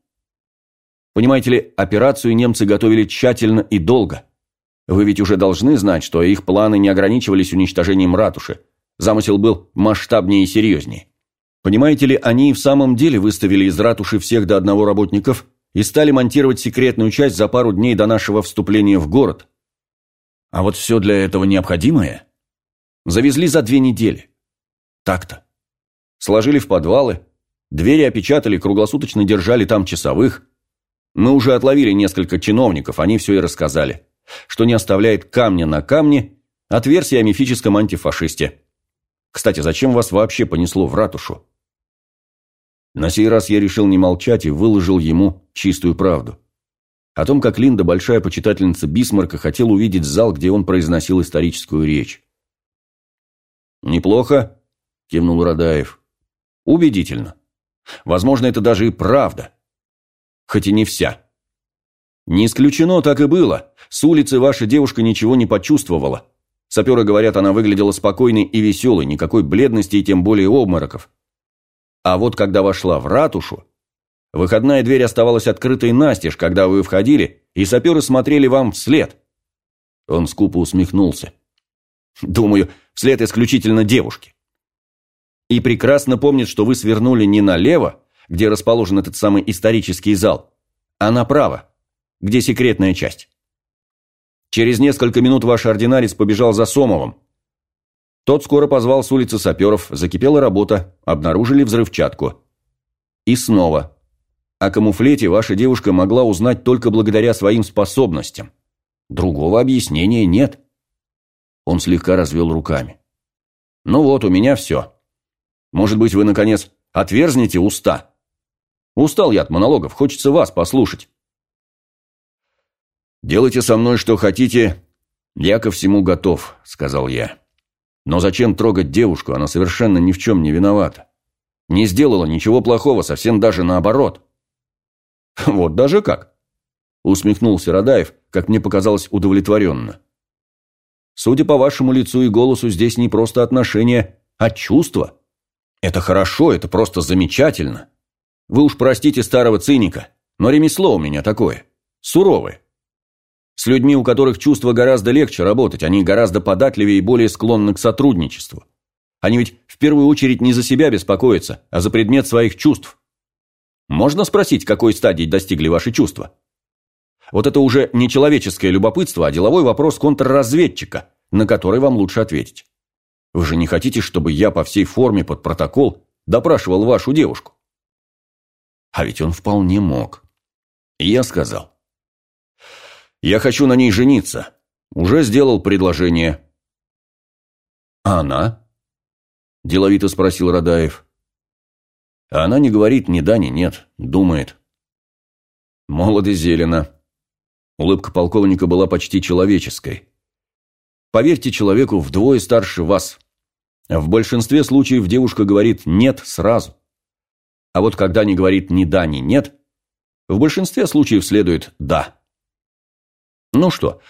Понимаете ли, операцию немцы готовили тщательно и долго. Вы ведь уже должны знать, что их планы не ограничивались уничтожением ратуши. Замысел был масштабнее и серьезнее. Понимаете ли, они и в самом деле выставили из ратуши всех до одного работников и стали монтировать секретную часть за пару дней до нашего вступления в город. А вот все для этого необходимое завезли за две недели. Так-то. Сложили в подвалы, Двери опечатали, круглосуточно держали там часовых. Мы уже отловили несколько чиновников, они все и рассказали. Что не оставляет камня на камне от версии о мифическом антифашисте. Кстати, зачем вас вообще понесло в ратушу? На сей раз я решил не молчать и выложил ему чистую правду. О том, как Линда, большая почитательница Бисмарка, хотела увидеть зал, где он произносил историческую речь. «Неплохо», – кивнул Радаев. «Убедительно. Возможно, это даже и правда. Хоть и не вся. Не исключено, так и было. С улицы ваша девушка ничего не почувствовала. Саперы говорят, она выглядела спокойной и веселой, никакой бледности и тем более обмороков. А вот когда вошла в ратушу, выходная дверь оставалась открытой настежь, когда вы входили, и саперы смотрели вам вслед. Он скупо усмехнулся. Думаю, вслед исключительно девушки и прекрасно помнит, что вы свернули не налево, где расположен этот самый исторический зал, а направо, где секретная часть. Через несколько минут ваш ординарец побежал за Сомовым. Тот скоро позвал с улицы саперов, закипела работа, обнаружили взрывчатку. И снова. О камуфлете ваша девушка могла узнать только благодаря своим способностям. Другого объяснения нет. Он слегка развел руками. Ну вот, у меня все. Может быть, вы, наконец, отверзнете уста? Устал я от монологов, хочется вас послушать. «Делайте со мной что хотите, я ко всему готов», — сказал я. «Но зачем трогать девушку? Она совершенно ни в чем не виновата. Не сделала ничего плохого, совсем даже наоборот». «Вот даже как?» — усмехнулся Радаев, как мне показалось удовлетворенно. «Судя по вашему лицу и голосу, здесь не просто отношения, а чувства. Это хорошо, это просто замечательно. Вы уж простите старого циника, но ремесло у меня такое, суровое. С людьми, у которых чувства гораздо легче работать, они гораздо податливее и более склонны к сотрудничеству. Они ведь в первую очередь не за себя беспокоятся, а за предмет своих чувств. Можно спросить, какой стадии достигли ваши чувства? Вот это уже не человеческое любопытство, а деловой вопрос контрразведчика, на который вам лучше ответить. Вы же не хотите, чтобы я по всей форме под протокол допрашивал вашу девушку? А ведь он вполне мог. И я сказал. Я хочу на ней жениться. Уже сделал предложение». «А она?» – деловито спросил Радаев. А она не говорит ни да, ни нет, думает. Молодо зелено. Улыбка полковника была почти человеческой. Поверьте человеку вдвое старше вас. В большинстве случаев девушка говорит «нет» сразу. А вот когда не говорит ни да, ни нет, в большинстве случаев следует «да». Ну что,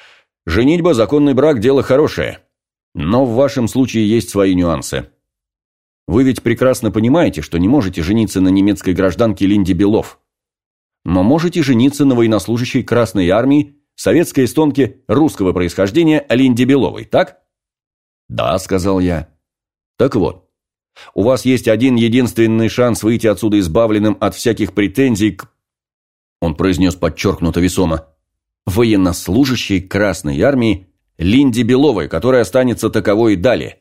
женитьба, законный брак – дело хорошее. Но в вашем случае есть свои нюансы. Вы ведь прекрасно понимаете, что не можете жениться на немецкой гражданке Линде Белов. Но можете жениться на военнослужащей Красной Армии, советской эстонке русского происхождения Линде Беловой, так? Да, сказал я. Так вот, у вас есть один единственный шанс выйти отсюда избавленным от всяких претензий к... Он произнес подчеркнуто весомо военнослужащей Красной Армии Линде Беловой, которая останется таковой и далее.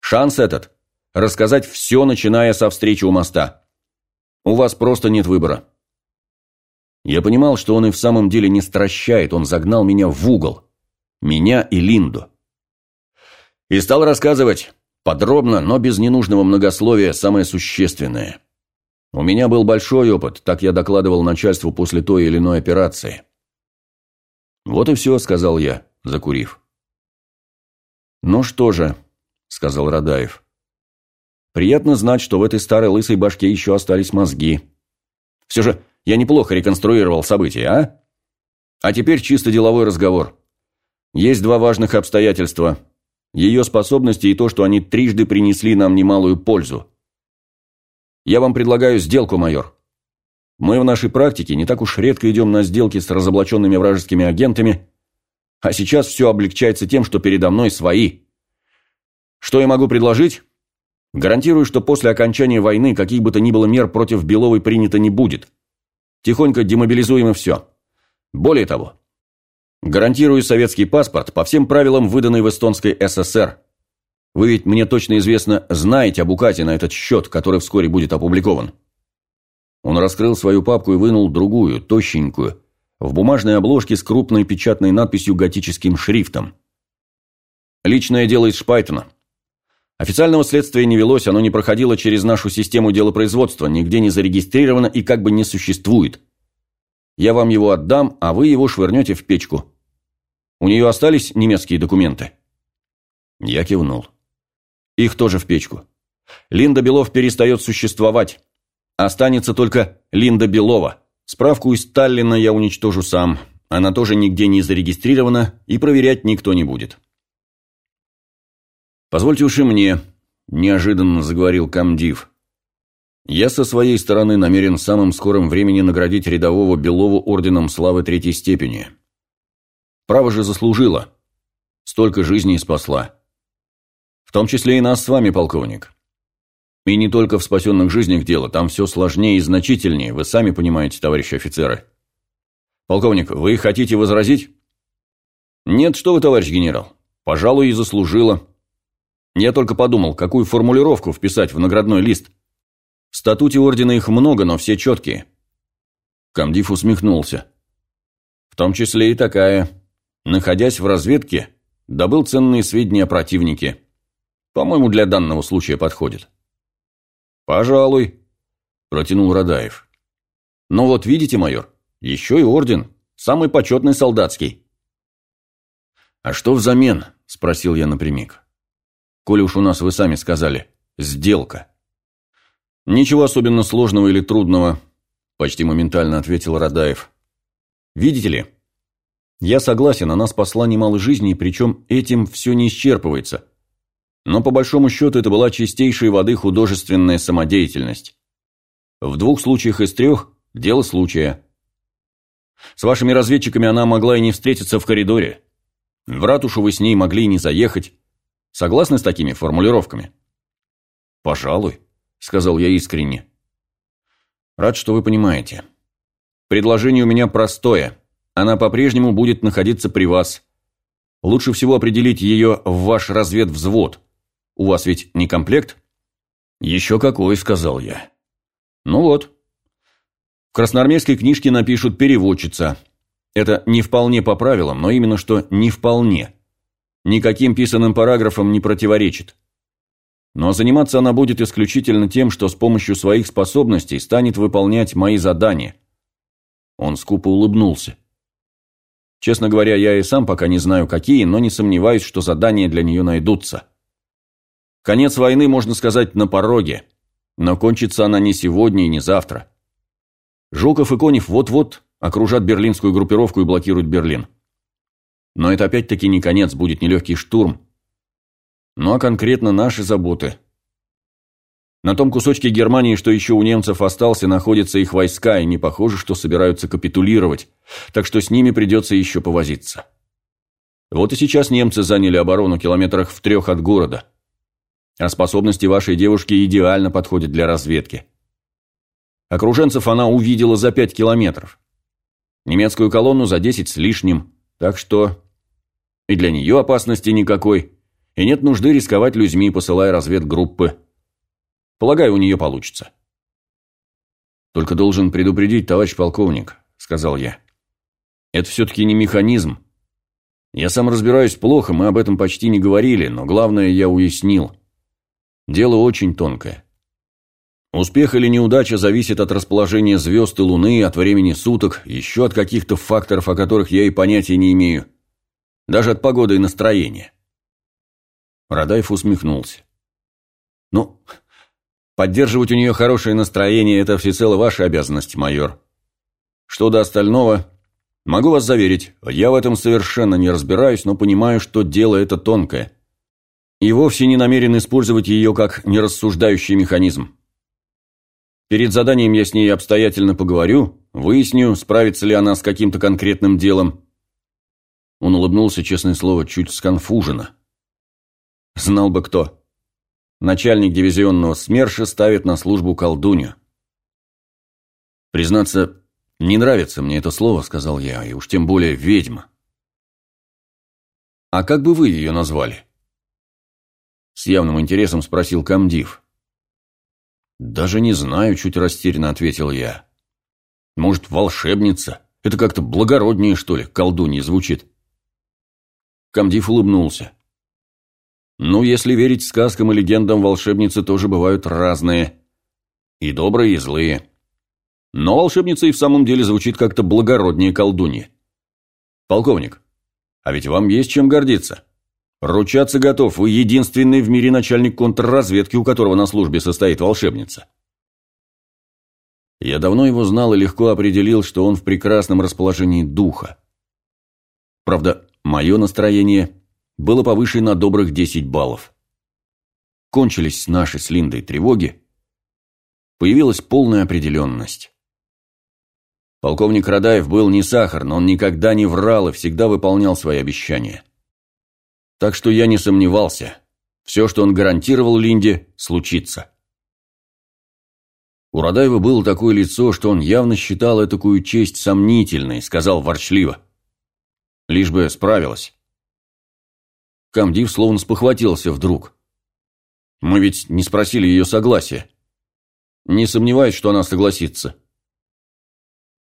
Шанс этот – рассказать все, начиная со встречи у моста. У вас просто нет выбора. Я понимал, что он и в самом деле не стращает, он загнал меня в угол. Меня и Линду. И стал рассказывать, подробно, но без ненужного многословия, самое существенное. У меня был большой опыт, так я докладывал начальству после той или иной операции. «Вот и все», — сказал я, закурив. «Ну что же», — сказал Радаев. «Приятно знать, что в этой старой лысой башке еще остались мозги. Все же я неплохо реконструировал события, а? А теперь чисто деловой разговор. Есть два важных обстоятельства. Ее способности и то, что они трижды принесли нам немалую пользу. Я вам предлагаю сделку, майор. Мы в нашей практике не так уж редко идем на сделки с разоблаченными вражескими агентами, а сейчас все облегчается тем, что передо мной свои. Что я могу предложить? Гарантирую, что после окончания войны каких бы то ни было мер против Беловой принято не будет. Тихонько демобилизуем и все. Более того, гарантирую советский паспорт по всем правилам, выданный в эстонской ССР. Вы ведь, мне точно известно, знаете об указе на этот счет, который вскоре будет опубликован. Он раскрыл свою папку и вынул другую, тощенькую, в бумажной обложке с крупной печатной надписью готическим шрифтом. «Личное дело из Шпайтона. Официального следствия не велось, оно не проходило через нашу систему делопроизводства, нигде не зарегистрировано и как бы не существует. Я вам его отдам, а вы его швырнете в печку. У нее остались немецкие документы?» Я кивнул. «Их тоже в печку. Линда Белов перестает существовать. Останется только Линда Белова. Справку из Таллина я уничтожу сам. Она тоже нигде не зарегистрирована, и проверять никто не будет. «Позвольте уж и мне», – неожиданно заговорил комдив. «Я со своей стороны намерен в самом скором времени наградить рядового Белову орденом славы третьей степени. Право же заслужила. Столько жизней спасла. В том числе и нас с вами, полковник. И не только в спасенных жизнях дело, там все сложнее и значительнее, вы сами понимаете, товарищи офицеры. Полковник, вы хотите возразить? Нет, что вы, товарищ генерал. Пожалуй, и заслужила. Я только подумал, какую формулировку вписать в наградной лист. В статуте ордена их много, но все четкие. Камдив усмехнулся. В том числе и такая. Находясь в разведке, добыл ценные сведения о противнике. По-моему, для данного случая подходит. «Пожалуй», – протянул Радаев. «Но вот видите, майор, еще и орден, самый почетный солдатский». «А что взамен?» – спросил я напрямик. «Коли уж у нас вы сами сказали, сделка». «Ничего особенно сложного или трудного», – почти моментально ответил Радаев. «Видите ли, я согласен, она спасла немало жизней, причем этим все не исчерпывается. Но по большому счету это была чистейшей воды художественная самодеятельность. В двух случаях из трех – дело случая. С вашими разведчиками она могла и не встретиться в коридоре. В ратушу вы с ней могли и не заехать. Согласны с такими формулировками? «Пожалуй», – сказал я искренне. «Рад, что вы понимаете. Предложение у меня простое. Она по-прежнему будет находиться при вас. Лучше всего определить ее в ваш разведвзвод. У вас ведь не комплект?» «Еще какой», – сказал я. «Ну вот. В красноармейской книжке напишут «переводчица». Это не вполне по правилам, но именно что не вполне. Никаким писанным параграфам не противоречит. Но заниматься она будет исключительно тем, что с помощью своих способностей станет выполнять мои задания. Он скупо улыбнулся. Честно говоря, я и сам пока не знаю какие, но не сомневаюсь, что задания для нее найдутся. Конец войны, можно сказать, на пороге. Но кончится она не сегодня и не завтра. Жуков и Конев вот-вот окружат берлинскую группировку и блокируют Берлин. Но это опять-таки не конец, будет нелегкий штурм. Ну а конкретно наши заботы. На том кусочке Германии, что еще у немцев остался, находятся их войска, и не похоже, что собираются капитулировать, так что с ними придется еще повозиться. Вот и сейчас немцы заняли оборону километрах в трех от города. А способности вашей девушки идеально подходят для разведки. Окруженцев она увидела за пять километров. Немецкую колонну за десять с лишним, так что... И для нее опасности никакой, и нет нужды рисковать людьми, посылая разведгруппы. Полагаю, у нее получится. «Только должен предупредить, товарищ полковник», — сказал я. «Это все-таки не механизм. Я сам разбираюсь плохо, мы об этом почти не говорили, но главное я уяснил. Дело очень тонкое. Успех или неудача зависит от расположения звезд и Луны, от времени суток, еще от каких-то факторов, о которых я и понятия не имею. Даже от погоды и настроения. Радаев усмехнулся. «Ну, поддерживать у нее хорошее настроение – это всецело ваша обязанность, майор. Что до остального, могу вас заверить, я в этом совершенно не разбираюсь, но понимаю, что дело это тонкое и вовсе не намерен использовать ее как нерассуждающий механизм. Перед заданием я с ней обстоятельно поговорю, выясню, справится ли она с каким-то конкретным делом. Он улыбнулся, честное слово, чуть сконфуженно. Знал бы кто. Начальник дивизионного СМЕРШа ставит на службу колдунью. Признаться, не нравится мне это слово, сказал я, и уж тем более ведьма. А как бы вы ее назвали? С явным интересом спросил комдив. «Даже не знаю», – чуть растерянно ответил я. «Может, волшебница? Это как-то благороднее, что ли, колдунья звучит?» Комдив улыбнулся. «Ну, если верить сказкам и легендам, волшебницы тоже бывают разные. И добрые, и злые. Но волшебница и в самом деле звучит как-то благороднее колдуньи. Полковник, а ведь вам есть чем гордиться». «Ручаться готов. Вы единственный в мире начальник контрразведки, у которого на службе состоит волшебница». Я давно его знал и легко определил, что он в прекрасном расположении духа. Правда, мое настроение было повыше на добрых 10 баллов. Кончились наши с Линдой тревоги. Появилась полная определенность. Полковник Радаев был не сахар, но он никогда не врал и всегда выполнял свои обещания. Так что я не сомневался. Все, что он гарантировал Линде, случится. У Радаева было такое лицо, что он явно считал этакую честь сомнительной, сказал ворчливо. Лишь бы справилась. Камдив словно спохватился вдруг. Мы ведь не спросили ее согласия. Не сомневаюсь, что она согласится.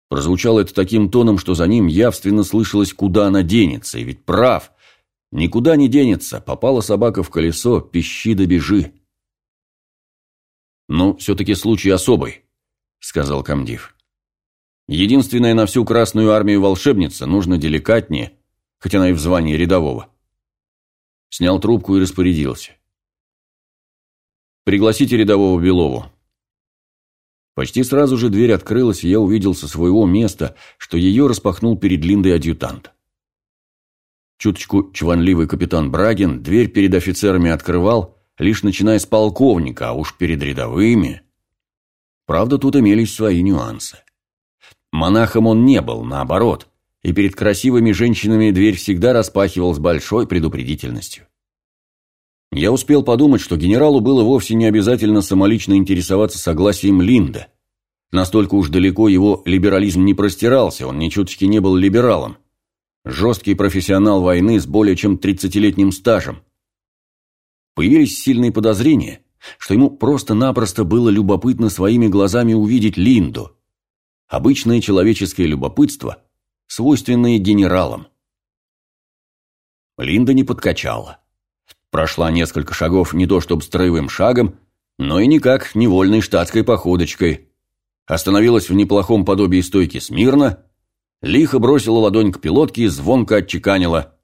Прозвучало это таким тоном, что за ним явственно слышалось, куда она денется, и ведь прав. Никуда не денется, попала собака в колесо, пищи да бежи. «Ну, все-таки случай особый», — сказал комдив. «Единственная на всю Красную Армию волшебница, нужно деликатнее, хоть она и в звании рядового». Снял трубку и распорядился. «Пригласите рядового Белову». Почти сразу же дверь открылась, и я увидел со своего места, что ее распахнул перед Линдой адъютант. Чуточку чванливый капитан Брагин дверь перед офицерами открывал, лишь начиная с полковника, а уж перед рядовыми. Правда, тут имелись свои нюансы. Монахом он не был, наоборот, и перед красивыми женщинами дверь всегда распахивал с большой предупредительностью. Я успел подумать, что генералу было вовсе не обязательно самолично интересоваться согласием Линда. Настолько уж далеко его либерализм не простирался, он ни чуточки не был либералом. Жесткий профессионал войны с более чем 30-летним стажем. Появились сильные подозрения, что ему просто-напросто было любопытно своими глазами увидеть Линду. Обычное человеческое любопытство, свойственное генералам. Линда не подкачала. Прошла несколько шагов не то чтобы строевым шагом, но и никак невольной штатской походочкой. Остановилась в неплохом подобии стойки смирно, лихо бросила ладонь к пилотке и звонко отчеканила.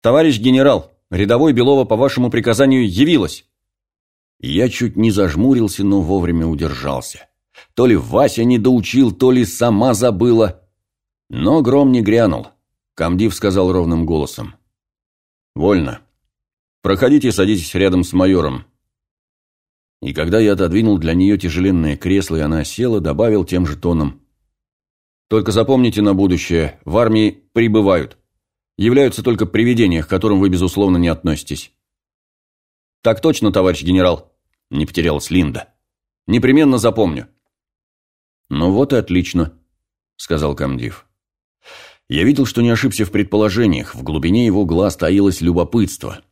«Товарищ генерал, Рядовой Белова по вашему приказанию явилась!» Я чуть не зажмурился, но вовремя удержался. То ли Вася не доучил, то ли сама забыла. Но гром не грянул. Камдив сказал ровным голосом. «Вольно. Проходите, садитесь рядом с майором». И когда я отодвинул для нее тяжеленное кресло, и она села, добавил тем же тоном. «Только запомните на будущее, в армии прибывают являются только привидения, к которым вы, безусловно, не относитесь. «Так точно, товарищ генерал», – не потерялась Линда. «Непременно запомню». «Ну вот и отлично», – сказал комдив. Я видел, что не ошибся в предположениях, в глубине его глаз таилось любопытство.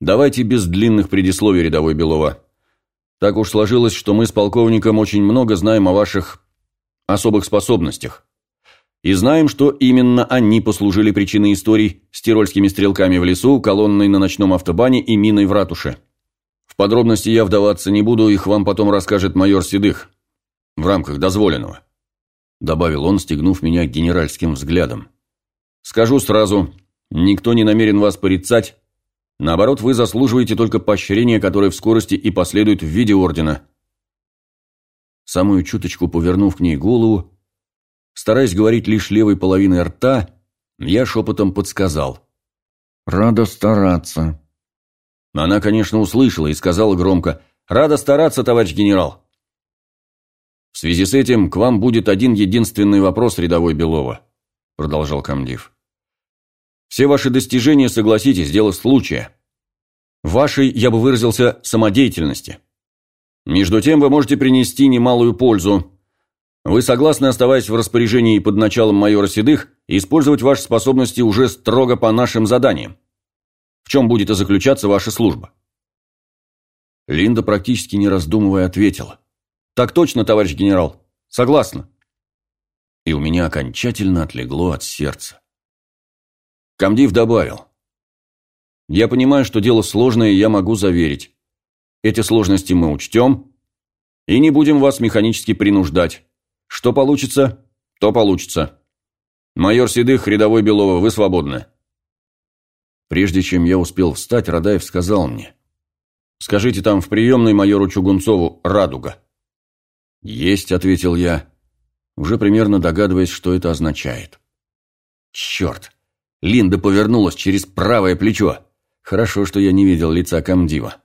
«Давайте без длинных предисловий, рядовой Белова. Так уж сложилось, что мы с полковником очень много знаем о ваших особых способностях и знаем, что именно они послужили причиной историй с тирольскими стрелками в лесу, колонной на ночном автобане и миной в ратуше. В подробности я вдаваться не буду, их вам потом расскажет майор Седых. В рамках дозволенного. Добавил он, стегнув меня генеральским взглядом. Скажу сразу, никто не намерен вас порицать. Наоборот, вы заслуживаете только поощрения, которое в скорости и последует в виде ордена. Самую чуточку повернув к ней голову, Стараясь говорить лишь левой половиной рта, я шепотом подсказал. «Рада стараться». Она, конечно, услышала и сказала громко. «Рада стараться, товарищ генерал». «В связи с этим к вам будет один единственный вопрос, рядовой Белова», продолжал комдив. «Все ваши достижения, согласитесь, дело случая. Вашей, я бы выразился, самодеятельности. Между тем вы можете принести немалую пользу, вы согласны, оставаясь в распоряжении под началом майора Седых, использовать ваши способности уже строго по нашим заданиям? В чем будет и заключаться ваша служба?» Линда, практически не раздумывая, ответила. «Так точно, товарищ генерал. Согласна». И у меня окончательно отлегло от сердца. Камдив добавил. «Я понимаю, что дело сложное, и я могу заверить. Эти сложности мы учтем и не будем вас механически принуждать. Что получится, то получится. Майор Седых, рядовой Белова, вы свободны. Прежде чем я успел встать, Радаев сказал мне. «Скажите там в приемной майору Чугунцову «Радуга». «Есть», — ответил я, уже примерно догадываясь, что это означает. «Черт!» Линда повернулась через правое плечо. Хорошо, что я не видел лица комдива.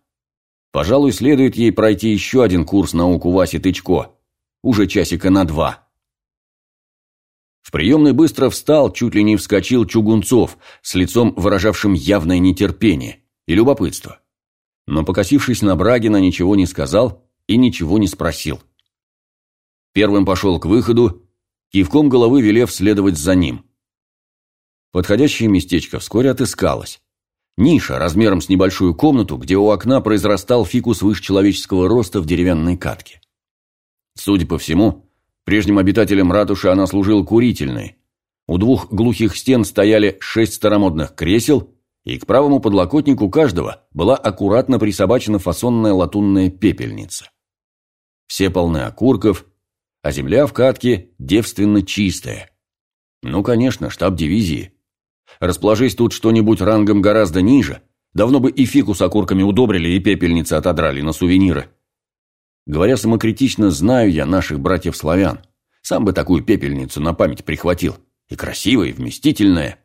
Пожалуй, следует ей пройти еще один курс наук у Васи Тычко уже часика на два. В приемной быстро встал, чуть ли не вскочил Чугунцов, с лицом выражавшим явное нетерпение и любопытство. Но, покосившись на Брагина, ничего не сказал и ничего не спросил. Первым пошел к выходу, кивком головы велев следовать за ним. Подходящее местечко вскоре отыскалось. Ниша размером с небольшую комнату, где у окна произрастал фикус выше человеческого роста в деревянной катке. Судя по всему, прежним обитателям ратуши она служила курительной. У двух глухих стен стояли шесть старомодных кресел, и к правому подлокотнику каждого была аккуратно присобачена фасонная латунная пепельница. Все полны окурков, а земля в катке девственно чистая. Ну, конечно, штаб дивизии. Расположись тут что-нибудь рангом гораздо ниже, давно бы и фикус окурками удобрили, и пепельницы отодрали на сувениры. Говоря самокритично, знаю я наших братьев-славян. Сам бы такую пепельницу на память прихватил. И красивая, и вместительная.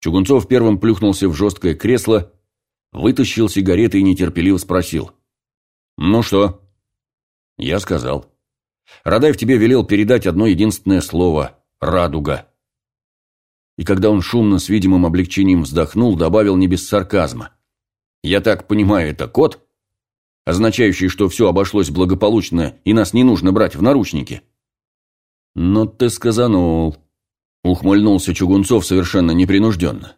Чугунцов первым плюхнулся в жесткое кресло, вытащил сигареты и нетерпеливо спросил. «Ну что?» Я сказал. Радаев тебе велел передать одно единственное слово – «радуга». И когда он шумно с видимым облегчением вздохнул, добавил не без сарказма. «Я так понимаю, это код, означающий, что все обошлось благополучно и нас не нужно брать в наручники?» «Ну ты сказанул», – ухмыльнулся Чугунцов совершенно непринужденно.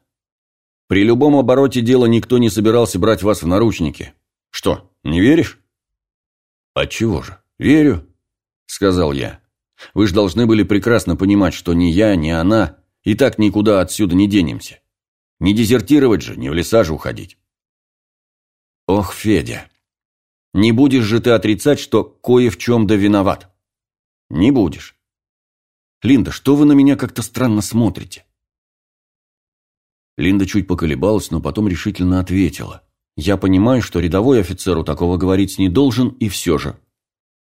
«При любом обороте дела никто не собирался брать вас в наручники. Что, не веришь?» «Отчего же? Верю», – сказал я. «Вы же должны были прекрасно понимать, что ни я, ни она и так никуда отсюда не денемся. Не дезертировать же, не в леса же уходить». «Ох, Федя, не будешь же ты отрицать, что кое в чем да виноват?» «Не будешь». «Линда, что вы на меня как-то странно смотрите?» Линда чуть поколебалась, но потом решительно ответила. Я понимаю, что рядовой офицеру такого говорить не должен, и все же.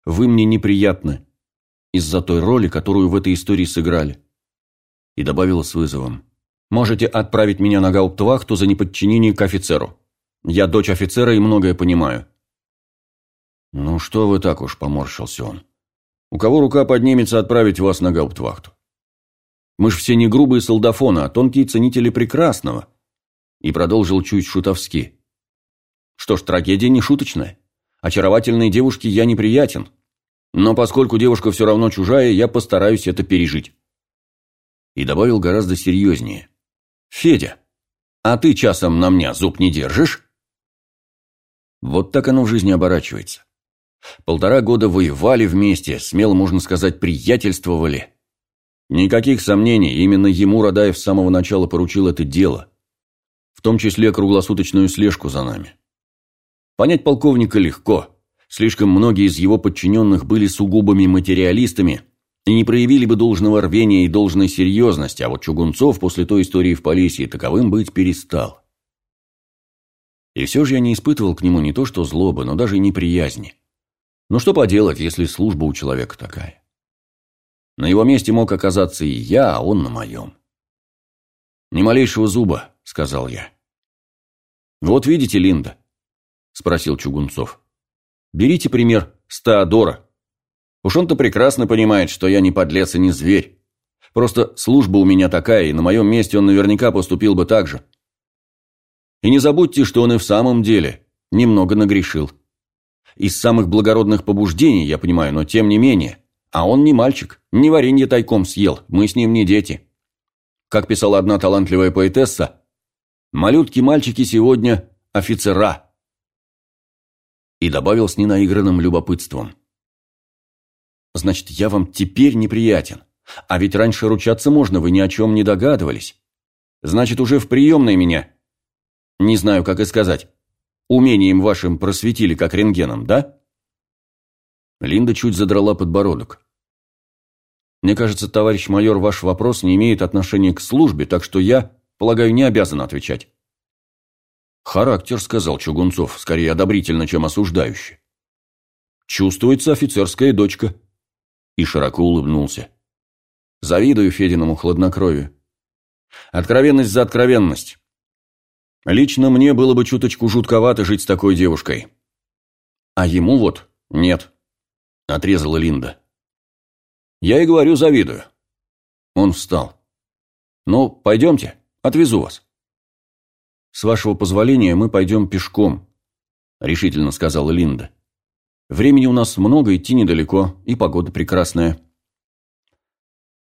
Вы мне неприятны из-за той роли, которую в этой истории сыграли. И добавила с вызовом. Можете отправить меня на гауптвахту за неподчинение к офицеру. Я дочь офицера и многое понимаю. Ну что вы так уж, поморщился он. У кого рука поднимется отправить вас на гауптвахту? Мы ж все не грубые солдафоны, а тонкие ценители прекрасного. И продолжил чуть шутовски. Что ж, трагедия не шуточная. Очаровательной девушке я неприятен. Но поскольку девушка все равно чужая, я постараюсь это пережить. И добавил гораздо серьезнее. «Федя, а ты часом на меня зуб не держишь?» Вот так оно в жизни оборачивается. Полтора года воевали вместе, смело можно сказать, приятельствовали. Никаких сомнений, именно ему Радаев с самого начала поручил это дело. В том числе круглосуточную слежку за нами. Понять полковника легко. Слишком многие из его подчиненных были сугубыми материалистами и не проявили бы должного рвения и должной серьезности, а вот Чугунцов после той истории в Полесье таковым быть перестал. И все же я не испытывал к нему не то что злобы, но даже и неприязни. Ну что поделать, если служба у человека такая? На его месте мог оказаться и я, а он на моем. «Ни малейшего зуба», — сказал я. «Вот видите, Линда, – спросил Чугунцов. «Берите пример с Теодора. Уж он-то прекрасно понимает, что я не подлец и не зверь. Просто служба у меня такая, и на моем месте он наверняка поступил бы так же. И не забудьте, что он и в самом деле немного нагрешил. Из самых благородных побуждений, я понимаю, но тем не менее. А он не мальчик, не варенье тайком съел, мы с ним не дети. Как писала одна талантливая поэтесса, «Малютки-мальчики сегодня офицера» и добавил с ненаигранным любопытством. «Значит, я вам теперь неприятен. А ведь раньше ручаться можно, вы ни о чем не догадывались. Значит, уже в приемной меня. Не знаю, как и сказать. Умением вашим просветили, как рентгеном, да?» Линда чуть задрала подбородок. «Мне кажется, товарищ майор, ваш вопрос не имеет отношения к службе, так что я, полагаю, не обязан отвечать». «Характер», — сказал Чугунцов, скорее одобрительно, чем осуждающе. «Чувствуется офицерская дочка». И широко улыбнулся. Завидую Фединому хладнокровию. Откровенность за откровенность. Лично мне было бы чуточку жутковато жить с такой девушкой. А ему вот нет, отрезала Линда. Я и говорю, завидую. Он встал. Ну, пойдемте, отвезу вас. «С вашего позволения мы пойдем пешком», – решительно сказала Линда. «Времени у нас много, идти недалеко, и погода прекрасная».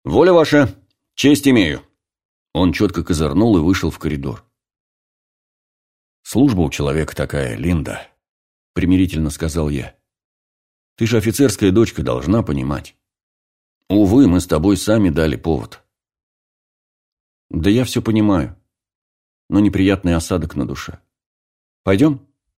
«Воля ваша, честь имею». Он четко козырнул и вышел в коридор. Служба у человека такая, Линда, примирительно сказал я. Ты же офицерская дочка, должна понимать. Увы, мы с тобой сами дали повод. Да я все понимаю, но неприятный осадок на душе. Пойдем?